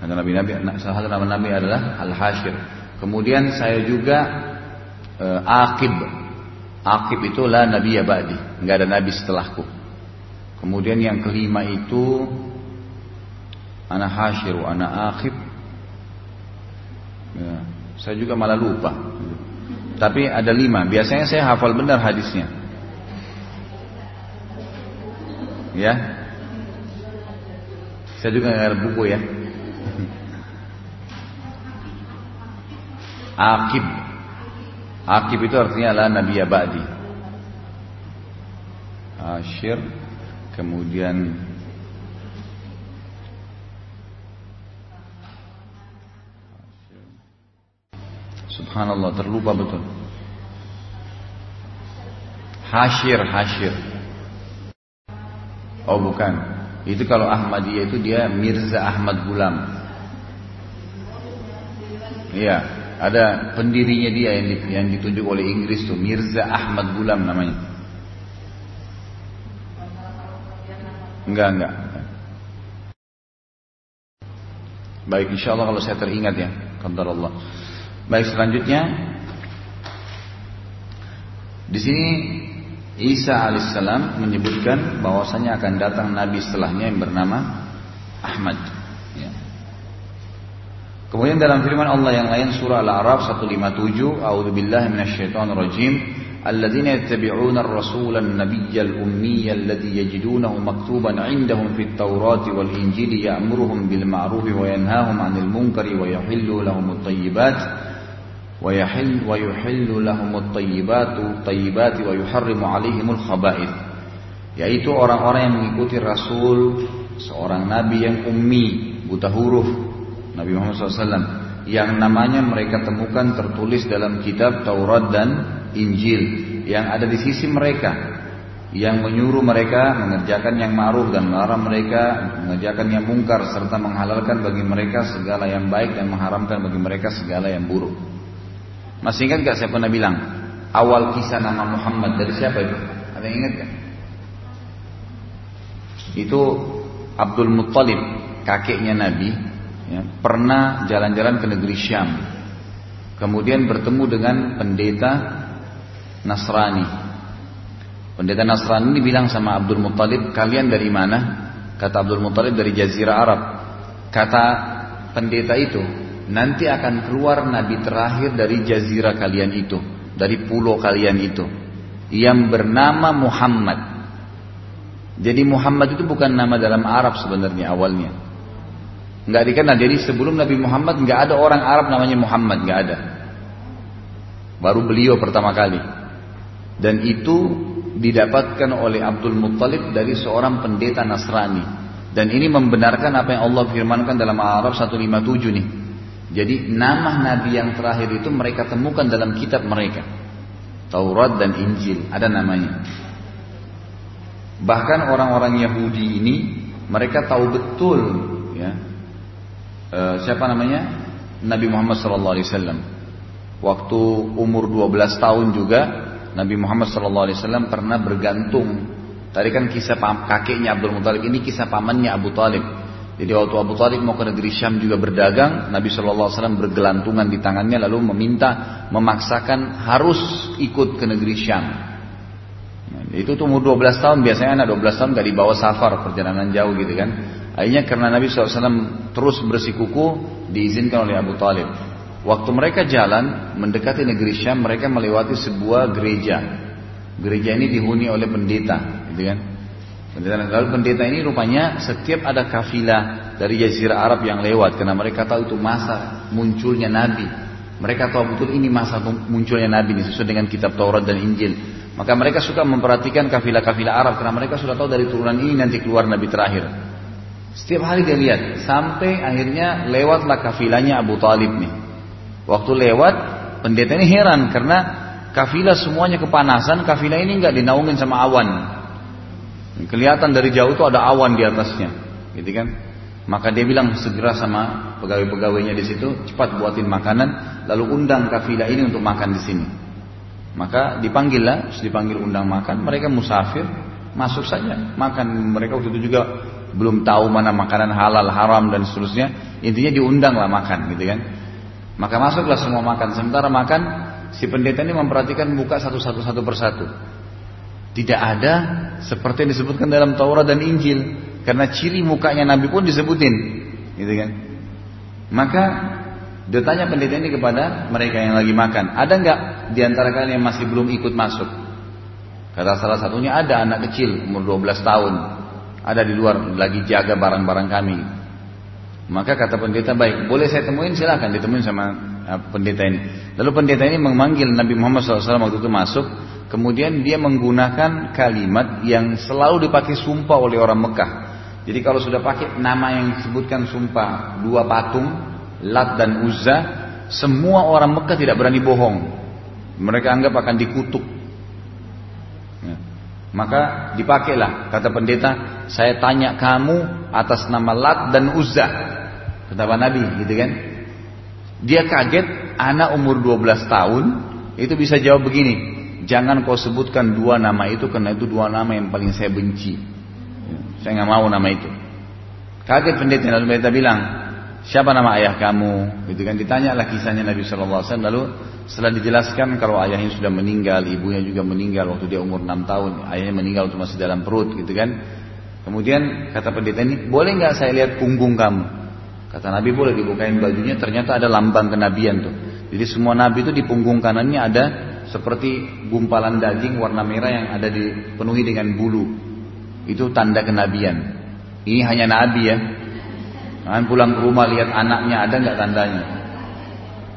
Speaker 1: Ada nabi-nabi, salah satu nama nabi adalah Al-Hashir. Kemudian saya juga uh, Akib. Akib itu lah nabi ya ba'di. Enggak ada nabi setelahku. Kemudian yang kelima itu Ana Hashir, Ana Akib. Ya, saya juga malah lupa. Tapi ada lima. Biasanya saya hafal benar hadisnya. Ya. Saya juga nggak ada buku ya. Akib. Akib itu artinya adalah Nabi Abadi. Ashir. Kemudian Subhanallah terlupa betul. Hashir, Hashir. Oh bukan. Itu kalau Ahmadiyah itu dia Mirza Ahmad Gulam. Iya, ada pendirinya dia yang, yang ditunjuk oleh Inggris tuh Mirza Ahmad Gulam namanya. Enggak, enggak. Baik, insya Allah kalau saya teringat ya, kantor Allah. Baik, selanjutnya di sini Isa alaihissalam menyebutkan bahwasanya akan datang nabi setelahnya yang bernama Ahmad. Ya. Kemudian dalam firman Allah yang lain surah Al-A'raf 157, A'udzubillahi minasyaitonirrajim, alladzina yattabi'una ar-rasula an-nabiyyal ummiyya alladzi yajidunahu maktuban 'indahum fit Taurati wal Injili ya'muruhum bil ma'rufi wa yanhahum wa ويحل ويحل لهم الطيبات طيبات ويحرم عليهم الخبائث yaitu orang-orang yang mengikuti Rasul seorang Nabi yang ummi buta huruf Nabi Muhammad SAW yang namanya mereka temukan tertulis dalam kitab Taurat dan Injil yang ada di sisi mereka yang menyuruh mereka mengerjakan yang ma'ruf dan melarang mereka mengerjakan yang mungkar serta menghalalkan bagi mereka segala yang baik dan mengharamkan bagi mereka segala yang buruk. Masih ingat gak saya pernah bilang awal kisah nama Muhammad dari siapa itu? Ada yang ingat gak? Itu Abdul Muttalib, kakeknya Nabi, ya, pernah jalan-jalan ke negeri Syam. Kemudian bertemu dengan pendeta Nasrani. Pendeta Nasrani ini bilang sama Abdul Muttalib, kalian dari mana? Kata Abdul Muttalib dari Jazirah Arab. Kata pendeta itu, nanti akan keluar nabi terakhir dari jazirah kalian itu, dari pulau kalian itu. yang bernama Muhammad. Jadi Muhammad itu bukan nama dalam Arab sebenarnya awalnya. Nggak dikenal. Jadi sebelum Nabi Muhammad nggak ada orang Arab namanya Muhammad, nggak ada. Baru beliau pertama kali. Dan itu didapatkan oleh Abdul Muttalib dari seorang pendeta Nasrani. Dan ini membenarkan apa yang Allah firmankan dalam Al-Arab 157 nih. Jadi nama Nabi yang terakhir itu mereka temukan dalam kitab mereka. Taurat dan Injil ada namanya. Bahkan orang-orang Yahudi ini mereka tahu betul ya e, siapa namanya Nabi Muhammad SAW. Waktu umur 12 tahun juga Nabi Muhammad SAW pernah bergantung. Tadi kan kisah kakeknya Abdul Muthalib ini kisah pamannya Abu Talib. Jadi waktu Abu Talib mau ke negeri Syam juga berdagang, Nabi SAW bergelantungan di tangannya lalu meminta, memaksakan harus ikut ke negeri Syam. Nah, itu tuh umur 12 tahun, biasanya anak 12 tahun gak dibawa safar, perjalanan jauh gitu kan. Akhirnya karena Nabi SAW terus bersikuku, diizinkan oleh Abu Talib. Waktu mereka jalan mendekati negeri Syam, mereka melewati sebuah gereja. Gereja ini dihuni oleh pendeta, gitu kan. Pendeta lalu pendeta ini rupanya setiap ada kafilah dari Jazirah Arab yang lewat, karena mereka tahu itu masa munculnya Nabi. Mereka tahu betul ini masa munculnya Nabi ini sesuai dengan kitab Taurat dan Injil. Maka mereka suka memperhatikan kafilah-kafilah Arab karena mereka sudah tahu dari turunan ini nanti keluar Nabi terakhir. Setiap hari dia lihat sampai akhirnya lewatlah kafilahnya Abu Talib nih. Waktu lewat, pendeta ini heran karena kafilah semuanya kepanasan, kafilah ini nggak dinaungin sama awan. Kelihatan dari jauh itu ada awan di atasnya, gitu kan? Maka dia bilang segera sama pegawai-pegawainya di situ, cepat buatin makanan, lalu undang kafilah ini untuk makan di sini. Maka dipanggillah, dipanggil undang makan, mereka musafir, masuk saja makan. Mereka waktu itu juga belum tahu mana makanan halal, haram dan seterusnya. Intinya diundang lah makan, gitu kan? Maka masuklah semua makan. Sementara makan, si pendeta ini memperhatikan buka satu-satu satu persatu. Tidak ada seperti yang disebutkan dalam Taurat dan Injil. Karena ciri mukanya Nabi pun disebutin. Gitu kan. Maka dia tanya pendeta ini kepada mereka yang lagi makan. Ada nggak di antara kalian yang masih belum ikut masuk? Kata salah satunya ada anak kecil umur 12 tahun. Ada di luar lagi jaga barang-barang kami. Maka kata pendeta baik, boleh saya temuin silakan ditemuin sama pendeta ini. Lalu pendeta ini memanggil Nabi Muhammad SAW waktu itu masuk, kemudian dia menggunakan kalimat yang selalu dipakai sumpah oleh orang Mekah. Jadi kalau sudah pakai nama yang disebutkan sumpah dua patung, Lat dan Uzza, semua orang Mekah tidak berani bohong. Mereka anggap akan dikutuk. Ya. Maka dipakailah kata pendeta, saya tanya kamu atas nama Lat dan Uzza. Kata Nabi gitu kan. Dia kaget anak umur 12 tahun itu bisa jawab begini. Jangan kau sebutkan dua nama itu karena itu dua nama yang paling saya benci. Saya nggak mau nama itu. Kaget pendeta lalu pendeta bilang, siapa nama ayah kamu? Gitu kan ditanya lah kisahnya Nabi Shallallahu Alaihi Wasallam. Lalu setelah dijelaskan kalau ayahnya sudah meninggal, ibunya juga meninggal waktu dia umur 6 tahun, ayahnya meninggal waktu masih dalam perut, gitu kan. Kemudian kata pendeta ini, boleh nggak saya lihat punggung kamu? Kata Nabi boleh dibukain bajunya, ternyata ada lambang kenabian tuh. Jadi semua Nabi itu di punggung kanannya ada seperti gumpalan daging warna merah yang ada dipenuhi dengan bulu. Itu tanda kenabian. Ini hanya Nabi ya. Kan pulang ke rumah lihat anaknya ada nggak tandanya?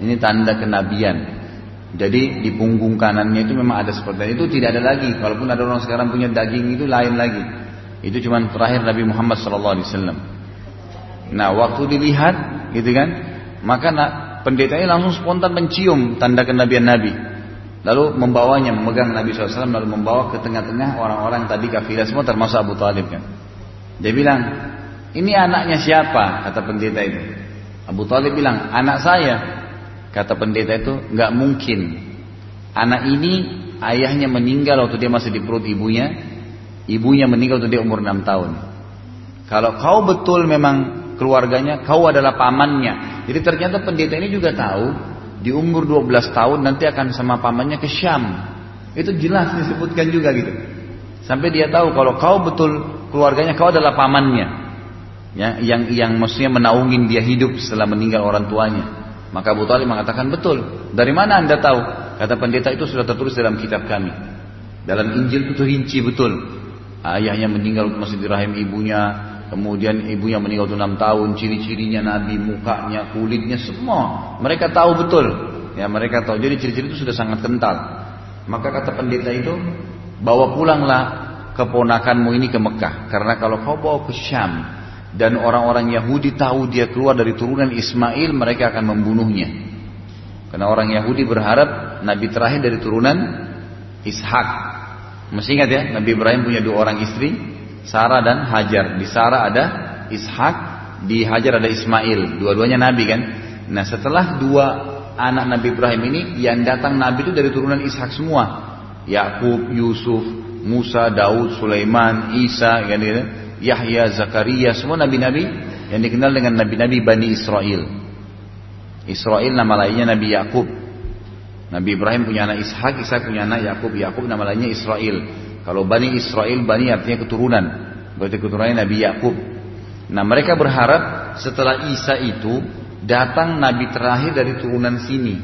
Speaker 1: Ini tanda kenabian. Jadi di punggung kanannya itu memang ada seperti itu. Tidak ada lagi. Kalaupun ada orang sekarang punya daging itu lain lagi. Itu cuma terakhir Nabi Muhammad SAW. Nah waktu dilihat gitu kan Maka pendeta ini langsung spontan mencium tanda kenabian Nabi. Lalu membawanya memegang Nabi SAW Lalu membawa ke tengah-tengah orang-orang tadi kafilah semua termasuk Abu Talib kan. Dia bilang ini anaknya siapa? kata pendeta itu. Abu Talib bilang anak saya. Kata pendeta itu nggak mungkin. Anak ini ayahnya meninggal waktu dia masih di perut ibunya. Ibunya meninggal waktu dia umur 6 tahun. Kalau kau betul memang keluarganya, kau adalah pamannya. Jadi ternyata pendeta ini juga tahu di umur 12 tahun nanti akan sama pamannya ke Syam. Itu jelas disebutkan juga gitu. Sampai dia tahu kalau kau betul keluarganya, kau adalah pamannya. Ya, yang yang maksudnya menaungin dia hidup setelah meninggal orang tuanya. Maka Abu Talib mengatakan betul. Dari mana anda tahu? Kata pendeta itu sudah tertulis dalam kitab kami. Dalam Injil itu terrinci betul. Ayahnya meninggal masih di rahim ibunya, kemudian ibunya meninggal itu enam tahun, ciri-cirinya Nabi, mukanya, kulitnya, semua. Mereka tahu betul. Ya mereka tahu. Jadi ciri-ciri itu sudah sangat kental. Maka kata pendeta itu, bawa pulanglah keponakanmu ini ke Mekah. Karena kalau kau bawa ke Syam dan orang-orang Yahudi tahu dia keluar dari turunan Ismail, mereka akan membunuhnya. Karena orang Yahudi berharap Nabi terakhir dari turunan Ishak. Masih ingat ya, Nabi Ibrahim punya dua orang istri, Sarah dan Hajar. Di Sarah ada Ishak, di Hajar ada Ismail. Dua-duanya Nabi kan. Nah setelah dua anak Nabi Ibrahim ini, yang datang Nabi itu dari turunan Ishak semua. Yakub, Yusuf, Musa, Daud, Sulaiman, Isa, kan gitu. Yahya, Zakaria, semua nabi-nabi yang dikenal dengan nabi-nabi Bani Israel. Israel nama lainnya Nabi Yakub. Nabi Ibrahim punya anak Ishak, Ishak punya anak Yakub, Yakub nama lainnya Israel. Kalau Bani Israel, Bani artinya keturunan. Berarti keturunannya Nabi Yakub. Nah mereka berharap setelah Isa itu datang Nabi terakhir dari turunan sini.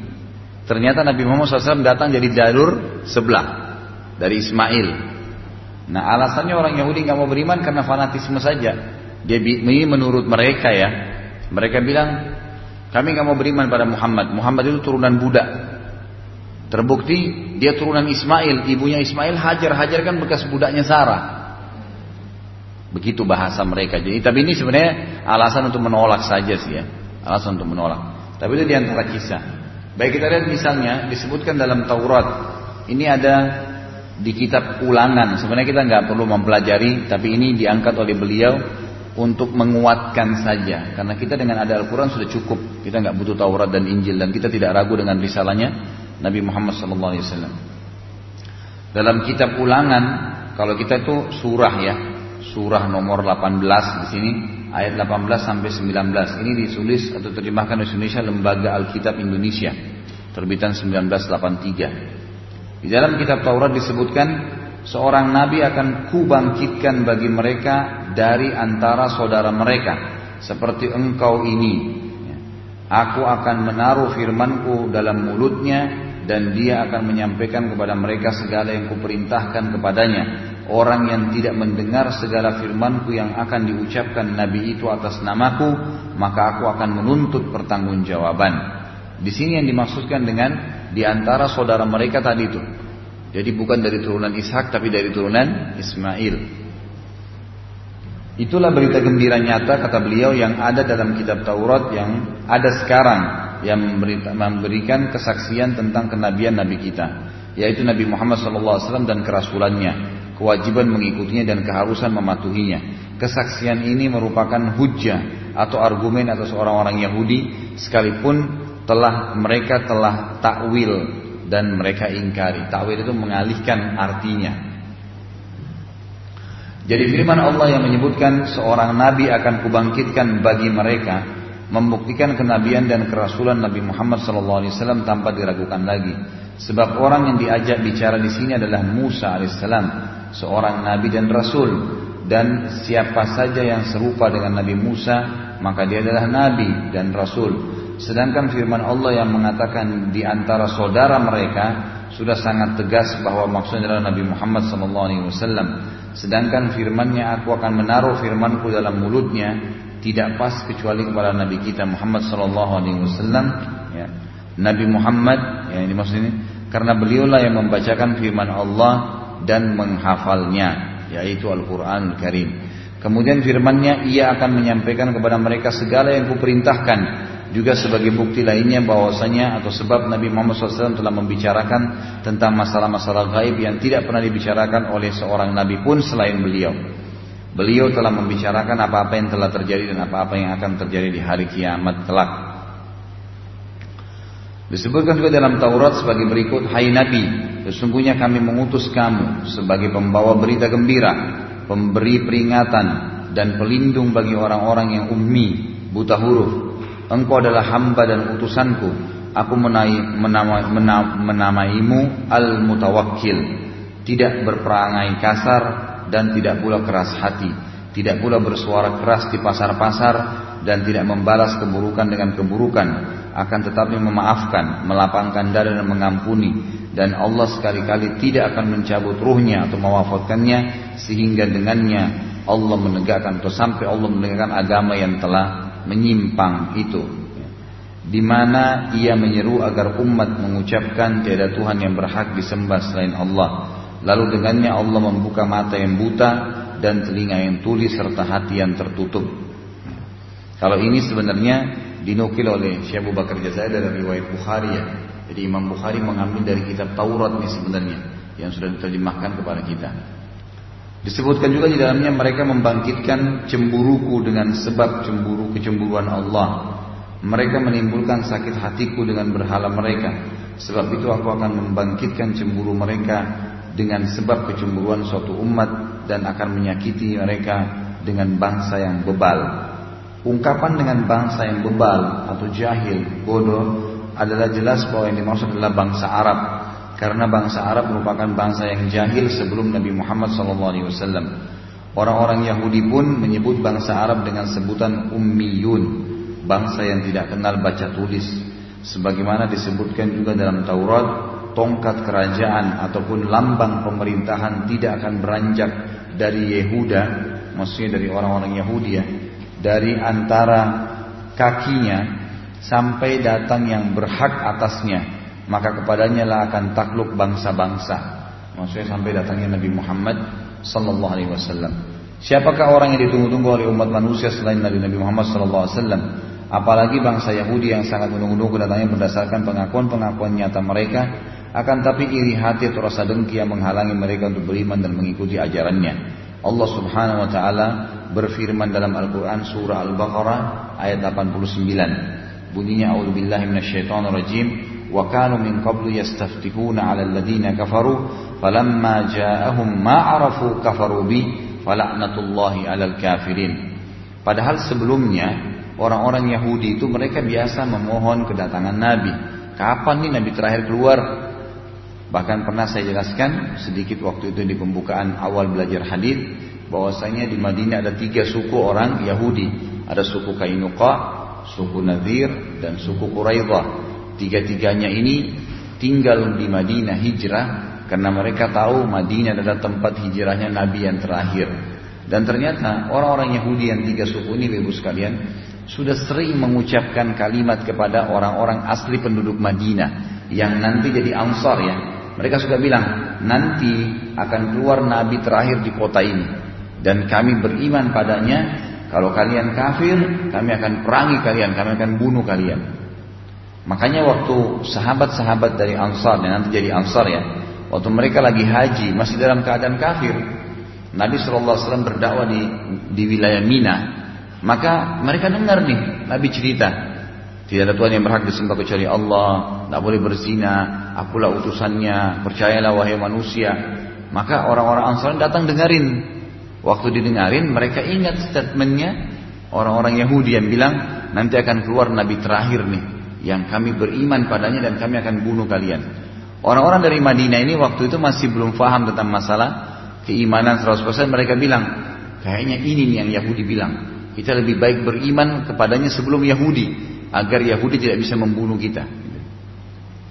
Speaker 1: Ternyata Nabi Muhammad SAW datang dari jalur sebelah dari Ismail. Nah alasannya orang Yahudi nggak mau beriman karena fanatisme saja. Dia ini menurut mereka ya. Mereka bilang kami nggak mau beriman pada Muhammad. Muhammad itu turunan Buddha. Terbukti dia turunan Ismail, ibunya Ismail Hajar, Hajar kan bekas budaknya Sarah. Begitu bahasa mereka. Jadi tapi ini sebenarnya alasan untuk menolak saja sih ya. Alasan untuk menolak. Tapi itu di antara kisah. Baik kita lihat misalnya disebutkan dalam Taurat. Ini ada di kitab ulangan. Sebenarnya kita nggak perlu mempelajari, tapi ini diangkat oleh beliau untuk menguatkan saja karena kita dengan ada Al-Quran sudah cukup kita nggak butuh Taurat dan Injil dan kita tidak ragu dengan risalahnya Nabi Muhammad SAW dalam kitab ulangan kalau kita itu surah ya surah nomor 18 di sini ayat 18 sampai 19 ini ditulis atau terjemahkan di Indonesia Lembaga Alkitab Indonesia terbitan 1983 di dalam kitab Taurat disebutkan seorang nabi akan kubangkitkan bagi mereka dari antara saudara mereka seperti engkau ini. Aku akan menaruh firmanku dalam mulutnya dan dia akan menyampaikan kepada mereka segala yang kuperintahkan kepadanya. Orang yang tidak mendengar segala firmanku yang akan diucapkan nabi itu atas namaku maka aku akan menuntut pertanggungjawaban. Di sini yang dimaksudkan dengan di antara saudara mereka tadi itu. Jadi bukan dari turunan Ishak tapi dari turunan Ismail. Itulah berita gembira nyata kata beliau yang ada dalam kitab Taurat yang ada sekarang yang memberikan kesaksian tentang kenabian Nabi kita, yaitu Nabi Muhammad SAW dan kerasulannya, kewajiban mengikutinya dan keharusan mematuhinya. Kesaksian ini merupakan hujah atau argumen atas orang-orang Yahudi sekalipun telah mereka telah takwil dan mereka ingkari. Takwil itu mengalihkan artinya. Jadi firman Allah yang menyebutkan seorang nabi akan kubangkitkan bagi mereka membuktikan kenabian dan kerasulan Nabi Muhammad SAW tanpa diragukan lagi. Sebab orang yang diajak bicara di sini adalah Musa alaihissalam, seorang nabi dan rasul. Dan siapa saja yang serupa dengan Nabi Musa, maka dia adalah nabi dan rasul. Sedangkan firman Allah yang mengatakan di antara saudara mereka sudah sangat tegas bahwa maksudnya adalah Nabi Muhammad SAW. Sedangkan firmannya aku akan menaruh firmanku dalam mulutnya tidak pas kecuali kepada Nabi kita Muhammad SAW. Ya. Nabi Muhammad ya ini maksudnya karena beliaulah yang membacakan firman Allah dan menghafalnya yaitu Al-Quran Al-Karim. Kemudian firmannya ia akan menyampaikan kepada mereka segala yang kuperintahkan juga sebagai bukti lainnya bahwasanya atau sebab Nabi Muhammad SAW telah membicarakan tentang masalah-masalah gaib yang tidak pernah dibicarakan oleh seorang Nabi pun selain beliau. Beliau telah membicarakan apa-apa yang telah terjadi dan apa-apa yang akan terjadi di hari kiamat kelak. Disebutkan juga dalam Taurat sebagai berikut, Hai Nabi, sesungguhnya kami mengutus kamu sebagai pembawa berita gembira, pemberi peringatan, dan pelindung bagi orang-orang yang ummi, buta huruf, Engkau adalah hamba dan utusanku. Aku menai, menama, menama, menamaimu Al-Mutawakkil. Tidak berperangai kasar dan tidak pula keras hati. Tidak pula bersuara keras di pasar-pasar dan tidak membalas keburukan dengan keburukan. Akan tetapi memaafkan, melapangkan dada dan mengampuni. dan Allah sekali-kali tidak akan mencabut ruhnya atau mewafatkannya sehingga dengannya Allah menegakkan atau sampai Allah menegakkan agama yang telah menyimpang itu di mana ia menyeru agar umat mengucapkan tiada Tuhan yang berhak disembah selain Allah lalu dengannya Allah membuka mata yang buta dan telinga yang tuli serta hati yang tertutup kalau ini sebenarnya dinukil oleh Syekh Abu Bakar Jazair dari riwayat Bukhari ya jadi Imam Bukhari mengambil dari kitab Taurat nih sebenarnya yang sudah diterjemahkan kepada kita. Disebutkan juga di dalamnya mereka membangkitkan cemburuku dengan sebab cemburu kecemburuan Allah. Mereka menimbulkan sakit hatiku dengan berhala mereka. Sebab itu aku akan membangkitkan cemburu mereka dengan sebab kecemburuan suatu umat dan akan menyakiti mereka dengan bangsa yang bebal. Ungkapan dengan bangsa yang bebal atau jahil, bodoh adalah jelas bahwa yang dimaksud adalah bangsa Arab karena bangsa Arab merupakan bangsa yang jahil sebelum Nabi Muhammad SAW. Orang-orang Yahudi pun menyebut bangsa Arab dengan sebutan ummiyun, bangsa yang tidak kenal baca tulis. Sebagaimana disebutkan juga dalam Taurat, tongkat kerajaan ataupun lambang pemerintahan tidak akan beranjak dari Yehuda, maksudnya dari orang-orang Yahudi ya, dari antara kakinya sampai datang yang berhak atasnya maka kepadanya lah akan takluk bangsa-bangsa. Maksudnya sampai datangnya Nabi Muhammad sallallahu alaihi wasallam. Siapakah orang yang ditunggu-tunggu oleh umat manusia selain Nabi Nabi Muhammad sallallahu alaihi wasallam? Apalagi bangsa Yahudi yang sangat menunggu-nunggu kedatangannya berdasarkan pengakuan-pengakuan nyata mereka akan tapi iri hati atau rasa dengki yang menghalangi mereka untuk beriman dan mengikuti ajarannya. Allah subhanahu wa ta'ala berfirman dalam Al-Quran surah Al-Baqarah ayat 89 bunyinya a'udzubillahi minasyaitonir rajim wa kanu min qablu yastaftikuna 'ala alladziina kafaru falamma ja'ahum ma 'arafu kafaru bi fala'natullahi 'alal kafirin. Padahal sebelumnya orang-orang Yahudi itu mereka biasa memohon kedatangan nabi. Kapan nih nabi terakhir keluar bahkan pernah saya jelaskan sedikit waktu itu di pembukaan awal belajar hadis bahwasanya di Madinah ada tiga suku orang Yahudi ada suku Kainuqa suku Nadir dan suku Quraidah. Tiga-tiganya ini tinggal di Madinah hijrah karena mereka tahu Madinah adalah tempat hijrahnya Nabi yang terakhir. Dan ternyata orang-orang Yahudi yang tiga suku ini, ibu sekalian, sudah sering mengucapkan kalimat kepada orang-orang asli penduduk Madinah yang nanti jadi ansar ya. Mereka sudah bilang, nanti akan keluar Nabi terakhir di kota ini. Dan kami beriman padanya kalau kalian kafir, kami akan perangi kalian, kami akan bunuh kalian. Makanya waktu sahabat-sahabat dari Ansar, dan nanti jadi Ansar ya, waktu mereka lagi haji, masih dalam keadaan kafir, Nabi SAW berdakwah di, di wilayah Mina, maka mereka dengar nih, Nabi cerita, tidak ada Tuhan yang berhak disembah kecuali Allah, tidak boleh berzina, akulah utusannya, percayalah wahai manusia. Maka orang-orang Ansar datang dengerin Waktu didengarin mereka ingat statementnya. Orang-orang Yahudi yang bilang nanti akan keluar Nabi terakhir nih yang kami beriman padanya dan kami akan bunuh kalian. Orang-orang dari Madinah ini waktu itu masih belum paham tentang masalah keimanan 100% mereka bilang kayaknya ini nih yang Yahudi bilang. Kita lebih baik beriman kepadanya sebelum Yahudi agar Yahudi tidak bisa membunuh kita.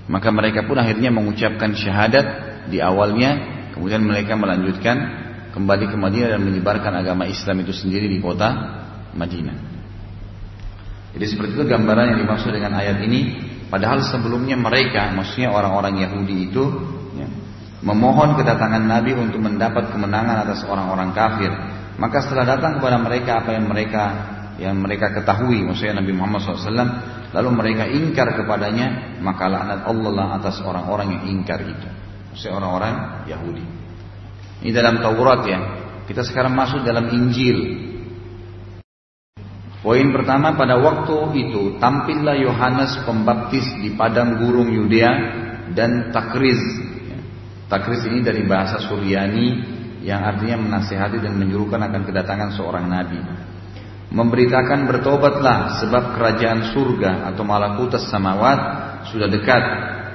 Speaker 1: Maka mereka pun akhirnya mengucapkan syahadat di awalnya kemudian mereka melanjutkan kembali ke Madinah dan menyebarkan agama Islam itu sendiri di kota Madinah. Jadi seperti itu gambaran yang dimaksud dengan ayat ini. Padahal sebelumnya mereka, maksudnya orang-orang Yahudi itu ya, memohon kedatangan Nabi untuk mendapat kemenangan atas orang-orang kafir. Maka setelah datang kepada mereka apa yang mereka yang mereka ketahui, maksudnya Nabi Muhammad SAW, lalu mereka ingkar kepadanya, maka laknat Allah lah atas orang-orang yang ingkar itu. Maksudnya orang-orang Yahudi. Ini dalam Taurat ya. Kita sekarang masuk dalam Injil. Poin pertama pada waktu itu tampillah Yohanes Pembaptis di padang gurun Yudea dan Takriz. Takriz ini dari bahasa Suryani yang artinya menasihati dan menyuruhkan akan kedatangan seorang nabi. Memberitakan bertobatlah sebab kerajaan surga atau malakutas samawat sudah dekat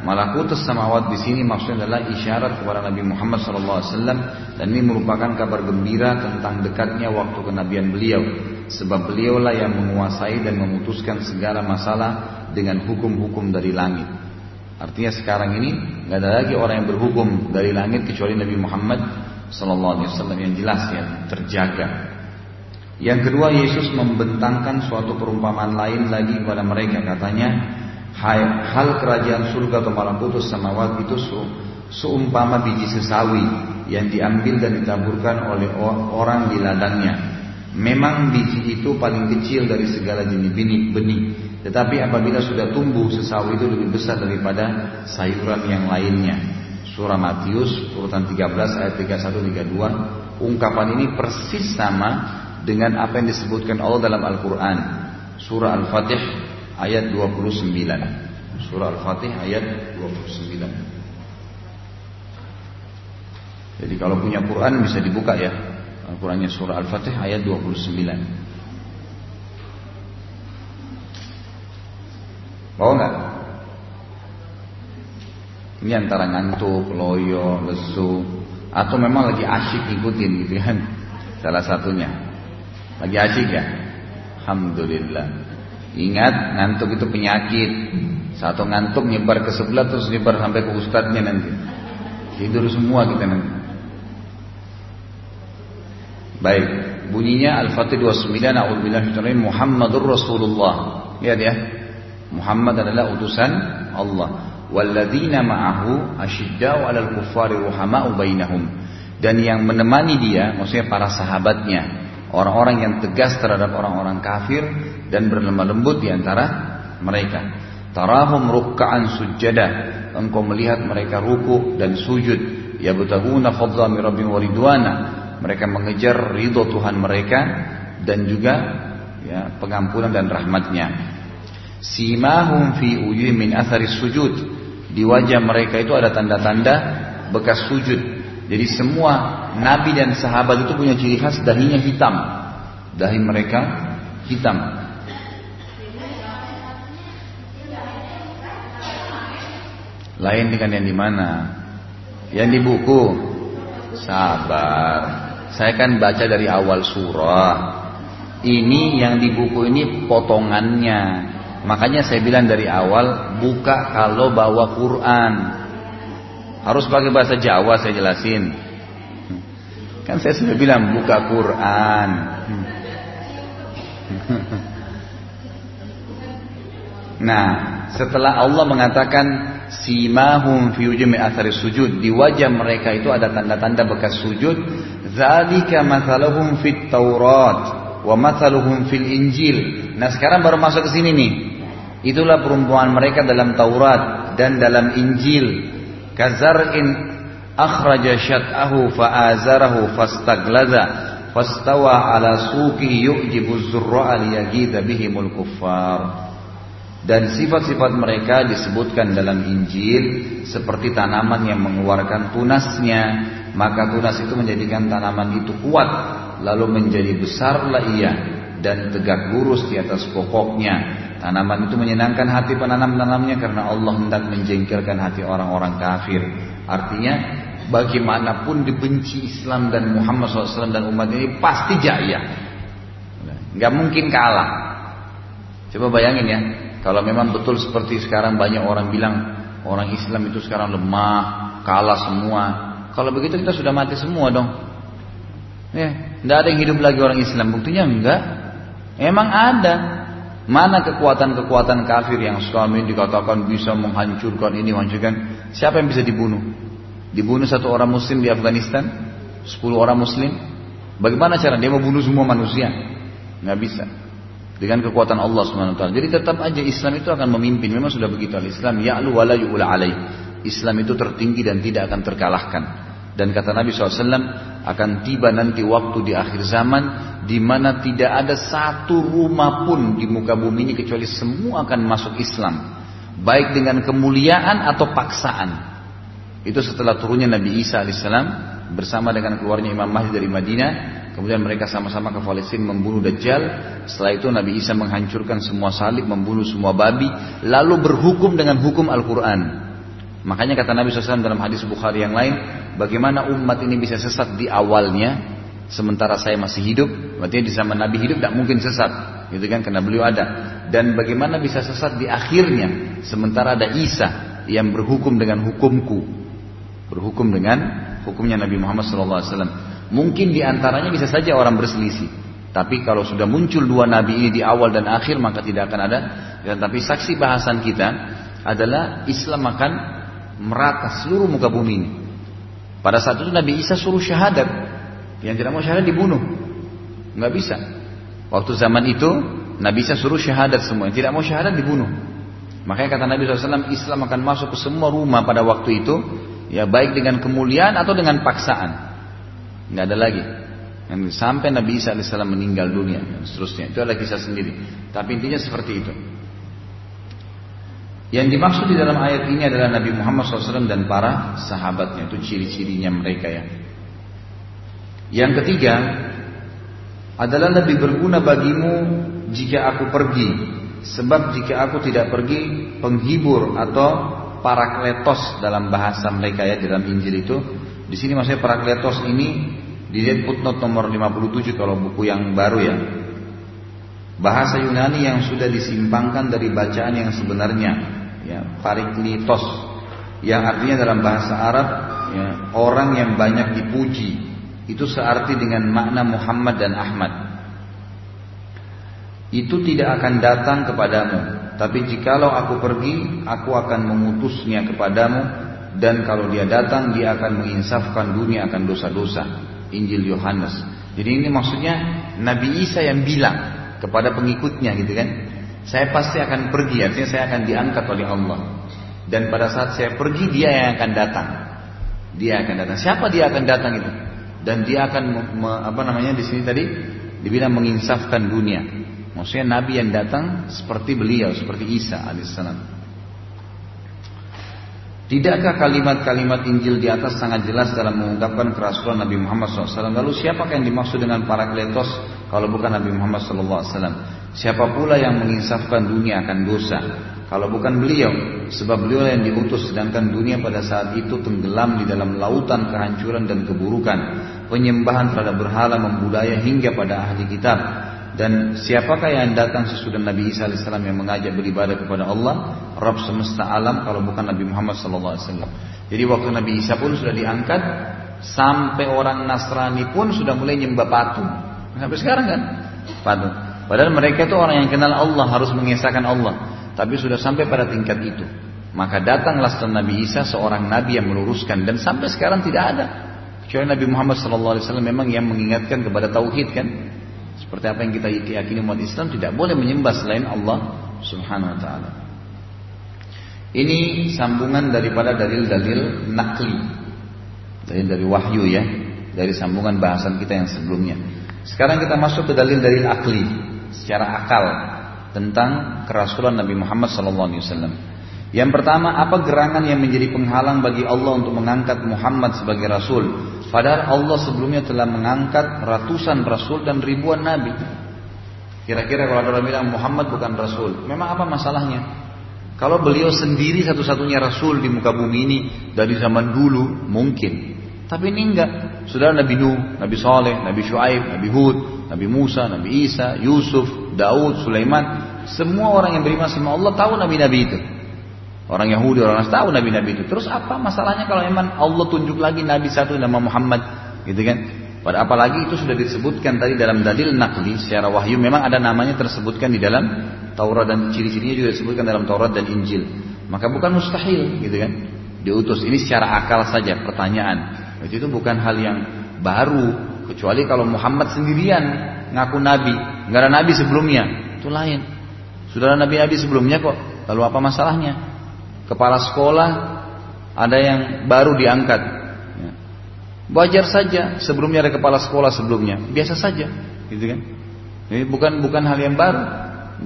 Speaker 1: Malakutus samawat di sini maksudnya adalah isyarat kepada Nabi Muhammad SAW dan ini merupakan kabar gembira tentang dekatnya waktu kenabian beliau. Sebab beliaulah yang menguasai dan memutuskan segala masalah dengan hukum-hukum dari langit. Artinya sekarang ini nggak ada lagi orang yang berhukum dari langit kecuali Nabi Muhammad Wasallam yang jelas ya terjaga. Yang kedua Yesus membentangkan suatu perumpamaan lain lagi kepada mereka katanya hal kerajaan surga atau malam putus samawat itu su, seumpama biji sesawi yang diambil dan ditaburkan oleh orang di ladangnya. Memang biji itu paling kecil dari segala jenis benih, tetapi apabila sudah tumbuh sesawi itu lebih besar daripada sayuran yang lainnya. Surah Matius urutan 13 ayat 31 32 ungkapan ini persis sama dengan apa yang disebutkan Allah dalam Al-Qur'an. Surah Al-Fatih ayat 29. Surah Al-Fatih ayat 29. Jadi kalau punya Quran bisa dibuka ya. Al-Qurannya surah Al-Fatih ayat 29. Bawa nggak? Ini antara ngantuk, loyo, lesu, atau memang lagi asyik ikutin gitu kan? Salah satunya. Lagi asyik ya? Alhamdulillah. Ingat ngantuk itu penyakit. Satu ngantuk nyebar ke sebelah terus nyebar sampai ke ustadznya nanti. Tidur semua kita nanti. Baik, bunyinya Al-Fatih 29 A'udzubillahi Muhammadur Rasulullah. Lihat ya. Muhammad adalah utusan Allah. Walladzina ma'ahu asyidda'u 'alal kuffari ruhama'u bainahum. Dan yang menemani dia, maksudnya para sahabatnya, orang-orang yang tegas terhadap orang-orang kafir dan berlemah lembut di antara mereka. Tarahum rukka'an sujada. Engkau melihat mereka ruku dan sujud. Ya Yabtaguna fadla min rabbihim wa ridwana mereka mengejar ridho Tuhan mereka dan juga ya, pengampunan dan rahmatnya. Simahum fi uyuh min athari sujud. Di wajah mereka itu ada tanda-tanda bekas sujud. Jadi semua nabi dan sahabat itu punya ciri khas dahinya hitam. Dahi mereka hitam. Lain dengan yang di mana? Yang di buku. Sabar. Saya kan baca dari awal surah. Ini yang di buku ini potongannya. Makanya saya bilang dari awal buka kalau bawa Quran. Harus pakai bahasa Jawa saya jelasin. Kan saya sudah bilang buka Quran. Nah, setelah Allah mengatakan simahum fi ujumi athari sujud, di wajah mereka itu ada tanda-tanda bekas sujud, Zalika mathaluhum fit Taurat wa mathaluhum fil Injil. Nah, sekarang baru masuk ke sini nih. Itulah perumpamaan mereka dalam Taurat dan dalam Injil. Kazar'in akhraja syat'ahu fa'azarahu fastaglaza fastawa ala suqihi yu'jibu zurra'a liyagidha bihimul kuffar. Dan sifat-sifat mereka disebutkan dalam Injil seperti tanaman yang mengeluarkan tunasnya, maka tunas itu menjadikan tanaman itu kuat, lalu menjadi besarlah ia dan tegak lurus di atas pokoknya. Tanaman itu menyenangkan hati penanam-tanamnya karena Allah hendak menjengkelkan hati orang-orang kafir. Artinya bagaimanapun dibenci Islam dan Muhammad SAW dan umat ini pasti jaya. Gak mungkin kalah. Coba bayangin ya, kalau memang betul seperti sekarang banyak orang bilang orang Islam itu sekarang lemah, kalah semua. Kalau begitu kita sudah mati semua dong. Ya, tidak ada yang hidup lagi orang Islam. Buktinya enggak. Emang ada. Mana kekuatan-kekuatan kafir yang ini dikatakan bisa menghancurkan ini, menghancurkan. Siapa yang bisa dibunuh? Dibunuh satu orang muslim di Afghanistan? Sepuluh orang muslim? Bagaimana cara dia membunuh semua manusia? Nggak bisa dengan kekuatan Allah taala. Jadi tetap aja Islam itu akan memimpin. Memang sudah begitu al-Islam ya'lu wa la. Islam itu tertinggi dan tidak akan terkalahkan. Dan kata Nabi SAW akan tiba nanti waktu di akhir zaman di mana tidak ada satu rumah pun di muka bumi ini kecuali semua akan masuk Islam. Baik dengan kemuliaan atau paksaan. Itu setelah turunnya Nabi Isa alaihissalam bersama dengan keluarnya Imam Mahdi dari Madinah Kemudian mereka sama-sama ke Palestina membunuh Dajjal. Setelah itu Nabi Isa menghancurkan semua salib, membunuh semua babi, lalu berhukum dengan hukum Al-Quran. Makanya kata Nabi SAW dalam hadis Bukhari yang lain, bagaimana umat ini bisa sesat di awalnya, sementara saya masih hidup, berarti di zaman Nabi hidup tidak mungkin sesat, gitu kan? Karena beliau ada. Dan bagaimana bisa sesat di akhirnya, sementara ada Isa, yang berhukum dengan hukumku. Berhukum dengan hukumnya Nabi Muhammad SAW. Mungkin di antaranya bisa saja orang berselisih. Tapi kalau sudah muncul dua nabi ini di awal dan akhir maka tidak akan ada. Dan tapi saksi bahasan kita adalah Islam akan merata seluruh muka bumi ini. Pada saat itu Nabi Isa suruh syahadat. Yang tidak mau syahadat dibunuh. Nggak bisa. Waktu zaman itu Nabi Isa suruh syahadat semua. Yang tidak mau syahadat dibunuh. Makanya kata Nabi SAW Islam akan masuk ke semua rumah pada waktu itu. Ya baik dengan kemuliaan atau dengan paksaan. Nggak ada lagi. Sampai Nabi Isa AS meninggal dunia dan seterusnya. Itu adalah kisah sendiri. Tapi intinya seperti itu. Yang dimaksud di dalam ayat ini adalah Nabi Muhammad SAW dan para sahabatnya. Itu ciri-cirinya mereka ya. Yang ketiga adalah lebih berguna bagimu jika aku pergi. Sebab jika aku tidak pergi, penghibur atau parakletos dalam bahasa mereka ya dalam Injil itu. Di sini maksudnya parakletos ini dilihat footnote nomor 57 kalau buku yang baru ya. Bahasa Yunani yang sudah disimpangkan dari bacaan yang sebenarnya ya pariklitos yang artinya dalam bahasa Arab ya, orang yang banyak dipuji itu searti dengan makna Muhammad dan Ahmad. Itu tidak akan datang kepadamu tapi jikalau aku pergi aku akan mengutusnya kepadamu dan kalau dia datang dia akan menginsafkan dunia akan dosa-dosa. Injil Yohanes. Jadi ini maksudnya Nabi Isa yang bilang kepada pengikutnya gitu kan saya pasti akan pergi, artinya saya akan diangkat oleh Allah. Dan pada saat saya pergi, dia yang akan datang. Dia akan datang. Siapa dia akan datang itu? Dan dia akan apa namanya di sini tadi dibilang menginsafkan dunia. Maksudnya Nabi yang datang seperti beliau, seperti Isa alaihissalam. Tidakkah kalimat-kalimat Injil di atas sangat jelas dalam mengungkapkan kerasulan Nabi Muhammad SAW? Lalu siapakah yang dimaksud dengan para kletos kalau bukan Nabi Muhammad SAW? Siapa pula yang menginsafkan dunia akan dosa? Kalau bukan beliau, sebab beliau yang diutus sedangkan dunia pada saat itu tenggelam di dalam lautan kehancuran dan keburukan, penyembahan terhadap berhala membudaya hingga pada ahli kitab. Dan siapakah yang datang sesudah Nabi Isa AS yang mengajak beribadah kepada Allah, Rabb semesta alam kalau bukan Nabi Muhammad SAW. Jadi waktu Nabi Isa pun sudah diangkat, sampai orang Nasrani pun sudah mulai nyembah patung. Sampai sekarang kan, patung. Padahal mereka itu orang yang kenal Allah, harus mengesahkan Allah. Tapi sudah sampai pada tingkat itu. Maka datanglah setelah Nabi Isa seorang Nabi yang meluruskan. Dan sampai sekarang tidak ada. Kecuali Nabi Muhammad SAW memang yang mengingatkan kepada Tauhid kan. Seperti apa yang kita yakini umat Islam tidak boleh menyembah selain Allah Subhanahu Wa Taala. Ini sambungan daripada dalil-dalil nakli. Dalil dari wahyu ya. Dari sambungan bahasan kita yang sebelumnya. Sekarang kita masuk ke dalil-dalil akli secara akal tentang kerasulan Nabi Muhammad SAW. Yang pertama, apa gerangan yang menjadi penghalang bagi Allah untuk mengangkat Muhammad sebagai Rasul? Padahal Allah sebelumnya telah mengangkat ratusan Rasul dan ribuan Nabi. Kira-kira kalau ada orang bilang Muhammad bukan Rasul, memang apa masalahnya? Kalau beliau sendiri satu-satunya Rasul di muka bumi ini dari zaman dulu, mungkin. Tapi ini enggak. Sudah Nabi Nuh, Nabi Saleh, Nabi Shu'aib, Nabi Hud, Nabi Musa, Nabi Isa, Yusuf, Daud, Sulaiman. Semua orang yang beriman sama Allah tahu nabi-nabi itu. Orang Yahudi, orang Nasrani tahu nabi-nabi itu. Terus apa masalahnya kalau memang Allah tunjuk lagi nabi satu nama Muhammad, gitu kan? Pada apalagi itu sudah disebutkan tadi dalam dalil nakli secara wahyu memang ada namanya tersebutkan di dalam Taurat dan ciri-cirinya juga disebutkan dalam Taurat dan Injil. Maka bukan mustahil, gitu kan? Diutus ini secara akal saja pertanyaan. Itu bukan hal yang baru kecuali kalau Muhammad sendirian ngaku nabi, nggak ada nabi sebelumnya, itu lain. Sudah ada nabi-nabi sebelumnya kok. Lalu apa masalahnya? Kepala sekolah ada yang baru diangkat. Ya. Wajar saja sebelumnya ada kepala sekolah sebelumnya, biasa saja, gitu kan? Ini bukan bukan hal yang baru,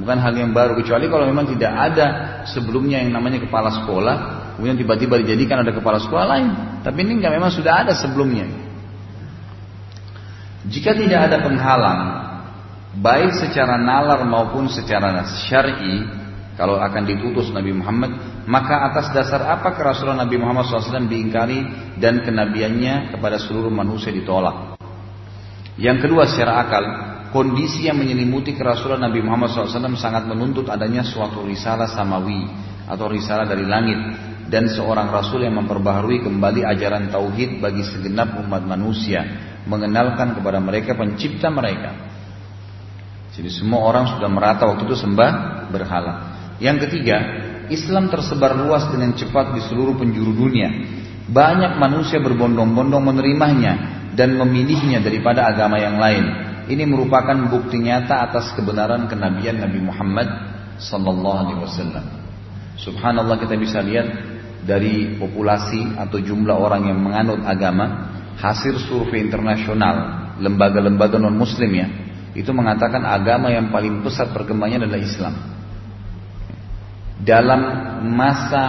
Speaker 1: bukan hal yang baru kecuali kalau memang tidak ada sebelumnya yang namanya kepala sekolah, kemudian tiba-tiba dijadikan ada kepala sekolah lain. Tapi ini enggak memang sudah ada sebelumnya. Jika tidak ada penghalang, baik secara nalar maupun secara syar'i, kalau akan ditutus Nabi Muhammad, maka atas dasar apa kerasulan Nabi Muhammad SAW diingkari dan kenabiannya kepada seluruh manusia ditolak? Yang kedua secara akal, kondisi yang menyelimuti kerasulan Nabi Muhammad SAW sangat menuntut adanya suatu risalah samawi atau risalah dari langit dan seorang rasul yang memperbaharui kembali ajaran tauhid bagi segenap umat manusia, mengenalkan kepada mereka pencipta mereka. Jadi semua orang sudah merata waktu itu sembah berhala. Yang ketiga, Islam tersebar luas dengan cepat di seluruh penjuru dunia. Banyak manusia berbondong-bondong menerimanya dan memilihnya daripada agama yang lain. Ini merupakan bukti nyata atas kebenaran kenabian Nabi Muhammad sallallahu alaihi wasallam. Subhanallah kita bisa lihat dari populasi atau jumlah orang yang menganut agama, hasil survei internasional lembaga-lembaga non muslim ya, itu mengatakan agama yang paling pesat perkembangannya adalah Islam. Dalam masa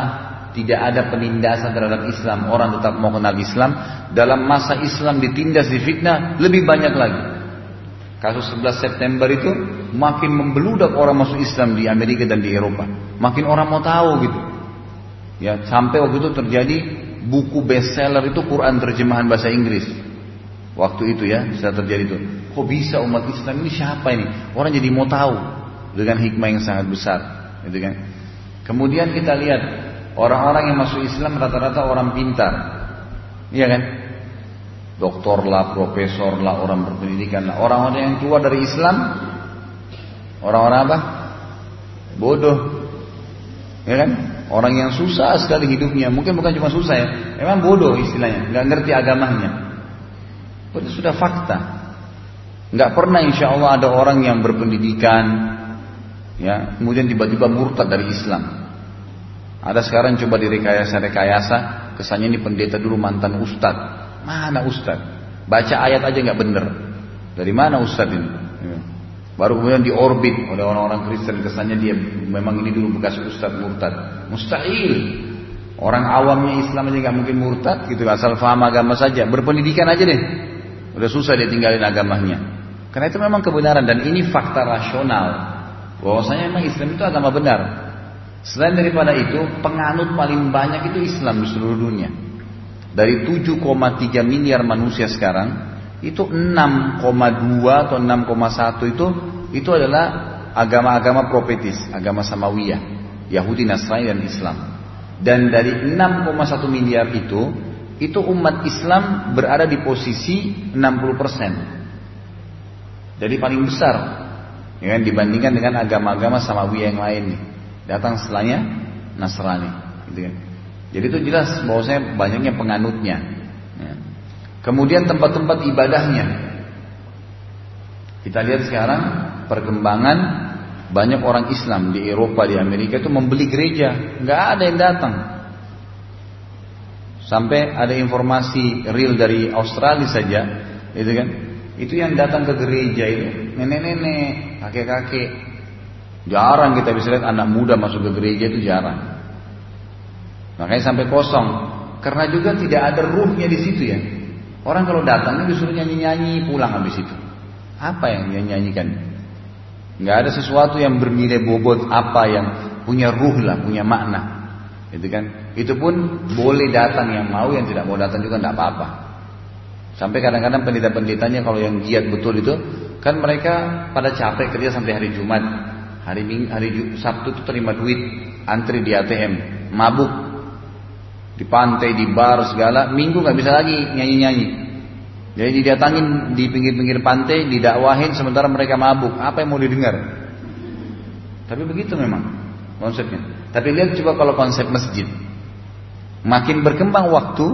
Speaker 1: tidak ada penindasan terhadap Islam, orang tetap mau kenal Islam, dalam masa Islam ditindas, difitnah, lebih banyak lagi. Kasus 11 September itu makin membeludak orang masuk Islam di Amerika dan di Eropa. Makin orang mau tahu gitu. Ya, sampai waktu itu terjadi buku bestseller itu Quran terjemahan bahasa Inggris. Waktu itu ya, bisa terjadi itu. Kok bisa umat Islam ini siapa ini? Orang jadi mau tahu dengan hikmah yang sangat besar, gitu kan? Kemudian kita lihat orang-orang yang masuk Islam rata-rata orang pintar. Iya kan? Doktor lah, profesor lah, orang berpendidikan lah. Orang-orang yang keluar dari Islam, orang-orang apa? Bodoh. Ya kan? Orang yang susah sekali hidupnya, mungkin bukan cuma susah ya, memang bodoh istilahnya, nggak ngerti agamanya. Itu sudah fakta. Nggak pernah insya Allah ada orang yang berpendidikan, ya, kemudian tiba-tiba murtad dari Islam. Ada sekarang coba direkayasa-rekayasa, kesannya ini pendeta dulu mantan ustad. Mana ustad? Baca ayat aja nggak bener. Dari mana ustad ini? Baru kemudian diorbit oleh orang-orang Kristen kesannya dia memang ini dulu bekas ustadz murtad. Mustahil. Orang awamnya Islam aja nggak mungkin murtad gitu asal faham agama saja. Berpendidikan aja deh. Udah susah dia tinggalin agamanya. Karena itu memang kebenaran dan ini fakta rasional. Bahwasanya memang Islam itu agama benar. Selain daripada itu, penganut paling banyak itu Islam di seluruh dunia. Dari 7,3 miliar manusia sekarang, itu 6,2 atau 6,1 itu itu adalah agama-agama profetis, agama Samawiyah, Yahudi, Nasrani dan Islam. Dan dari 6,1 miliar itu, itu umat Islam berada di posisi 60%. Jadi paling besar ya kan, dibandingkan dengan agama-agama Samawiyah yang lain nih. Datang setelahnya Nasrani, gitu kan. Jadi itu jelas bahwasanya banyaknya penganutnya. Kemudian tempat-tempat ibadahnya. Kita lihat sekarang perkembangan banyak orang Islam di Eropa, di Amerika itu membeli gereja, nggak ada yang datang. Sampai ada informasi real dari Australia saja, itu kan? Itu yang datang ke gereja itu nenek-nenek, kakek-kakek. Jarang kita bisa lihat anak muda masuk ke gereja itu jarang. Makanya sampai kosong. Karena juga tidak ada ruhnya di situ ya. Orang kalau datang disuruh nyanyi-nyanyi pulang habis itu. Apa yang dia nyanyikan? Nggak ada sesuatu yang bernilai bobot apa yang punya ruh lah, punya makna. Itu kan? Itu pun boleh datang yang mau, yang tidak mau datang juga tidak apa-apa. Sampai kadang-kadang pendeta-pendetanya kalau yang giat betul itu, kan mereka pada capek kerja sampai hari Jumat, hari Ming, hari Sabtu itu terima duit, antri di ATM, mabuk, di pantai, di bar segala, minggu nggak bisa lagi nyanyi-nyanyi. Jadi didatangin di pinggir-pinggir pantai, didakwahin sementara mereka mabuk. Apa yang mau didengar? Tapi begitu memang konsepnya. Tapi lihat coba kalau konsep masjid. Makin berkembang waktu,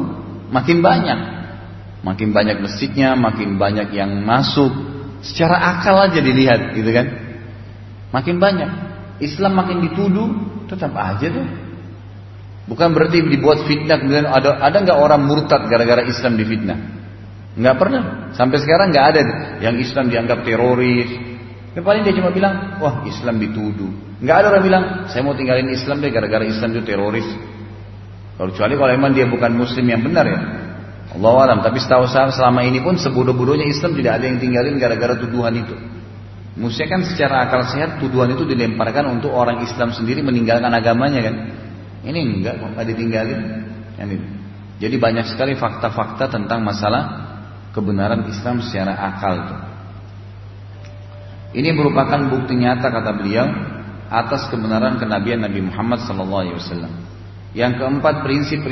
Speaker 1: makin banyak. Makin banyak masjidnya, makin banyak yang masuk. Secara akal aja dilihat, gitu kan? Makin banyak. Islam makin dituduh, tetap aja tuh. Bukan berarti dibuat fitnah kemudian ada ada nggak orang murtad gara-gara Islam difitnah? Nggak pernah. Sampai sekarang nggak ada yang Islam dianggap teroris. Yang paling dia cuma bilang, wah Islam dituduh. Nggak ada orang bilang, saya mau tinggalin Islam deh gara-gara Islam itu teroris. Kalau kecuali kalau memang dia bukan Muslim yang benar ya. Allah alam. Tapi setahu saya selama ini pun sebodoh-bodohnya Islam tidak ada yang tinggalin gara-gara tuduhan itu. Mestinya kan secara akal sehat tuduhan itu dilemparkan untuk orang Islam sendiri meninggalkan agamanya kan. Ini enggak kok, nggak ditinggalin. Jadi banyak sekali fakta-fakta tentang masalah kebenaran Islam secara akal itu. Ini merupakan bukti nyata kata beliau atas kebenaran kenabian Nabi Muhammad wasallam. Yang keempat prinsip